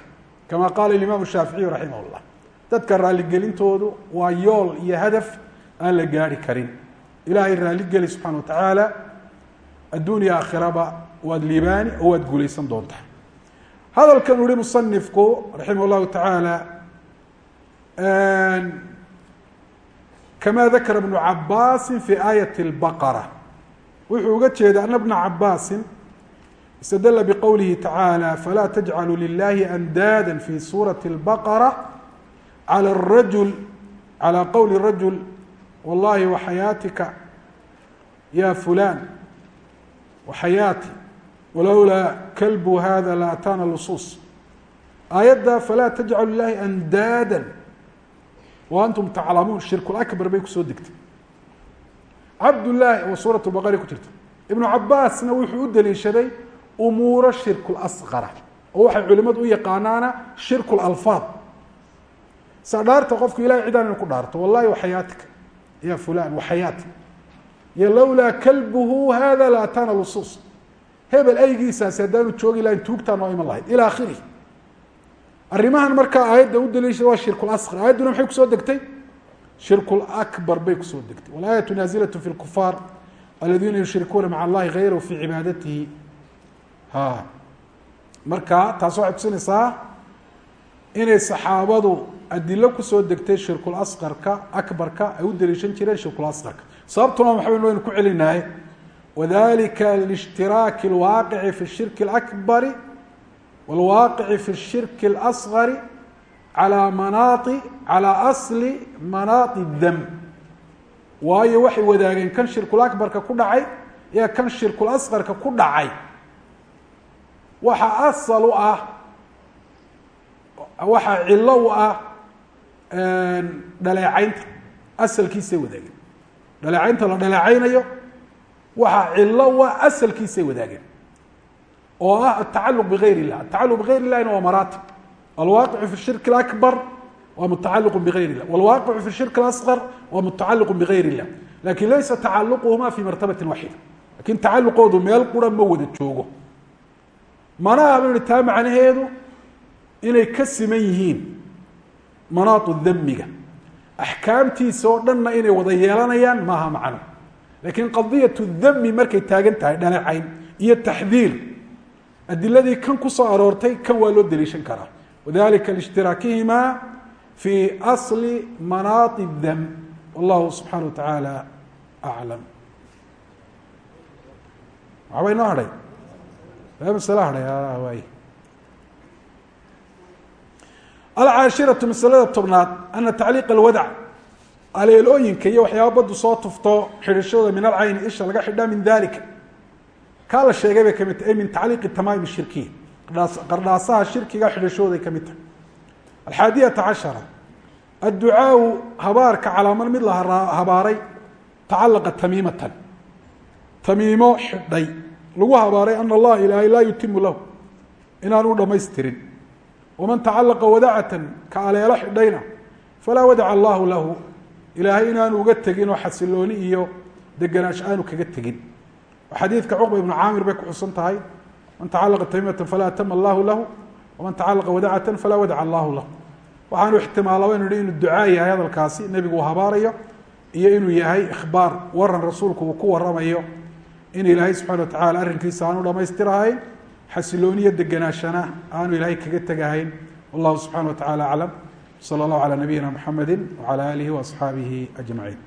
kama qaala imaam shaaficiyu raximah llah dadka raaligelintoodu waa yool iyo hadaf aan la gaari karin ilaahay raaligeli subxana wa tacaala adduuniya aakhiraba waad liibaani oo waad guulaysan doontaa hadalkan uhi musanifku raximah اllahu tacaala kama dakara bnu cabaasi fi aayat اlbaqara wuxuu uga jeeda ana bna cabaasi istadla bqowlihi taعaalى falaa tajcaluu lilahi andaada fi suuraةi اlbaqara calى الrajul calى qowli rajul wallahi waxayaatika ya fulan waxayaati walowlaa kalbu hada la ataana lusuus aayadda falaa tajcalu lilahi andaada wa antum taclamuun shirkul akbar bay kusoo degtay cabdullaahi oo suurat baqari ku jirta ibnu cabaasna wuxuu u daliishaday umuuro shirkul asqara oo waxay culimadu u yaqaanaana shirkul alfaad sa dhaarta qofku ilahay cidaan inu ku dhaarto wallahi waxayaatika ya fulan waxayaati iyo lowlaa kalbuhu hada la ataana lusuus. Hebel aygiisaasi haddaanu joogi lahayn tuugtaa noo iman lahayd. Ila akhirih arrimahan markaa aayadda u daliishada waa shirkul asqar. Aayadduna maxay ku soo degtay? Shirkul akbar bay ku soo degtay. Walaayatu naazilat fi lkufaar aladiina yushrikuuna maca allahi gayrahu fi cibaadatihi. Ha marka taas waxay kusinaysaa inay saxaabadu adilo ku soo degtay shirkul asqarka akbarka ay u daliishan jireen shirkul asqarka. Sababtuna maxayn waynu ku celinahay wadalika lishtiraaki alwaaqici fi shirki alakbari waalwaaqici fi shirki اlasqari calaa manaai calaa asli manaati dam. Waayo waxay wadaageen kan shirkul akbarka ku dhacay iyo kan shirkul asqarka ku dhacay. Waxa asal u ah waxaa cilo u ah dhaleecaynta asalkiisay wadaageen dhaleecaynta la dhaleecaynayo waxaa cilo u ah asalkiisay wadaageen oo ah atacaluq bigayr illah atacaluq bigayr illahina waa maraatib alwaaqicu fi shirki اakbar waa mutacaliqu bigayr illah wاlwaaqicu fi shirki اasqar waa mutacaliqu bigayr illah lakin laysa tacaluquhuma fi martabati waxida lakin tacaluqoodu meel qura ma wada joogo mana aba ihi taa macnaheedu inay ka siman yihiin manaatu damiga. Axkaamtiisa oo dhanna inay wada yeelanayaan maaha macno. Lakin qadiyatu dami markay taagan tahay dhaleecayn iyo taxdiir. Adiladii kan ku soo aroortay kan waa loo daliishan karaa. Wadalika lishtiraakihima fi asli manaati dam. Wallahu subxaana wa tacaala aclam waxba inoo hadhay? Masalo hadhay waay alcaashiratu masalada tobnaad ana tacliiq alwadac aleelooyinka iyo waxyaaba baddu soo tufto xidhashadooda min alcayni isha laga xidhaa min dalika kaa la sheegay bay ka mid tahay min tacliiqi tamaami shirkiya qardhaasaha shirkiga xidhashooday ka mid tahay. Alxaadiyata cashara adducaau habaarka calaaman mid la habaaray tacalaqa tamiimatan. Tamiimo xidhay. Lagu habaaray ana allaha ilaahay laa yutimu lahu inaanu dhamaystirin waman tacalaqa wadacatan ka aleelo xidhayna falaa wadaca allahu lahu. Ilaahay inaanu uga tegin oo xasilooni iyo deganaash aanu kaga tegin. Xadiidka cuqba ibnu caamir bay ku xusan tahay. Man tacalaqa tamiimatan falaa atama allahu lahu waman tacalaqa wadacatan falaa wadaca allahu lahu. Waxaanu ixtimaalaba inu hi inuu ducaa yahay hadalkaasi nebigu habaarayo iyo inuu yahay ikhbaar waran rasuulku uu ku waramayo in ilaahay subxana wa tacala arrinkiisa aanu dhamaystirahayn xasilooniyo deganaashana aanu ilaahay kaga tegahayn wallahu subxana wa tacala aclam salى اllahu calى nabiyina mxamedi wعalى alihi وaصxaabihi ajmaciin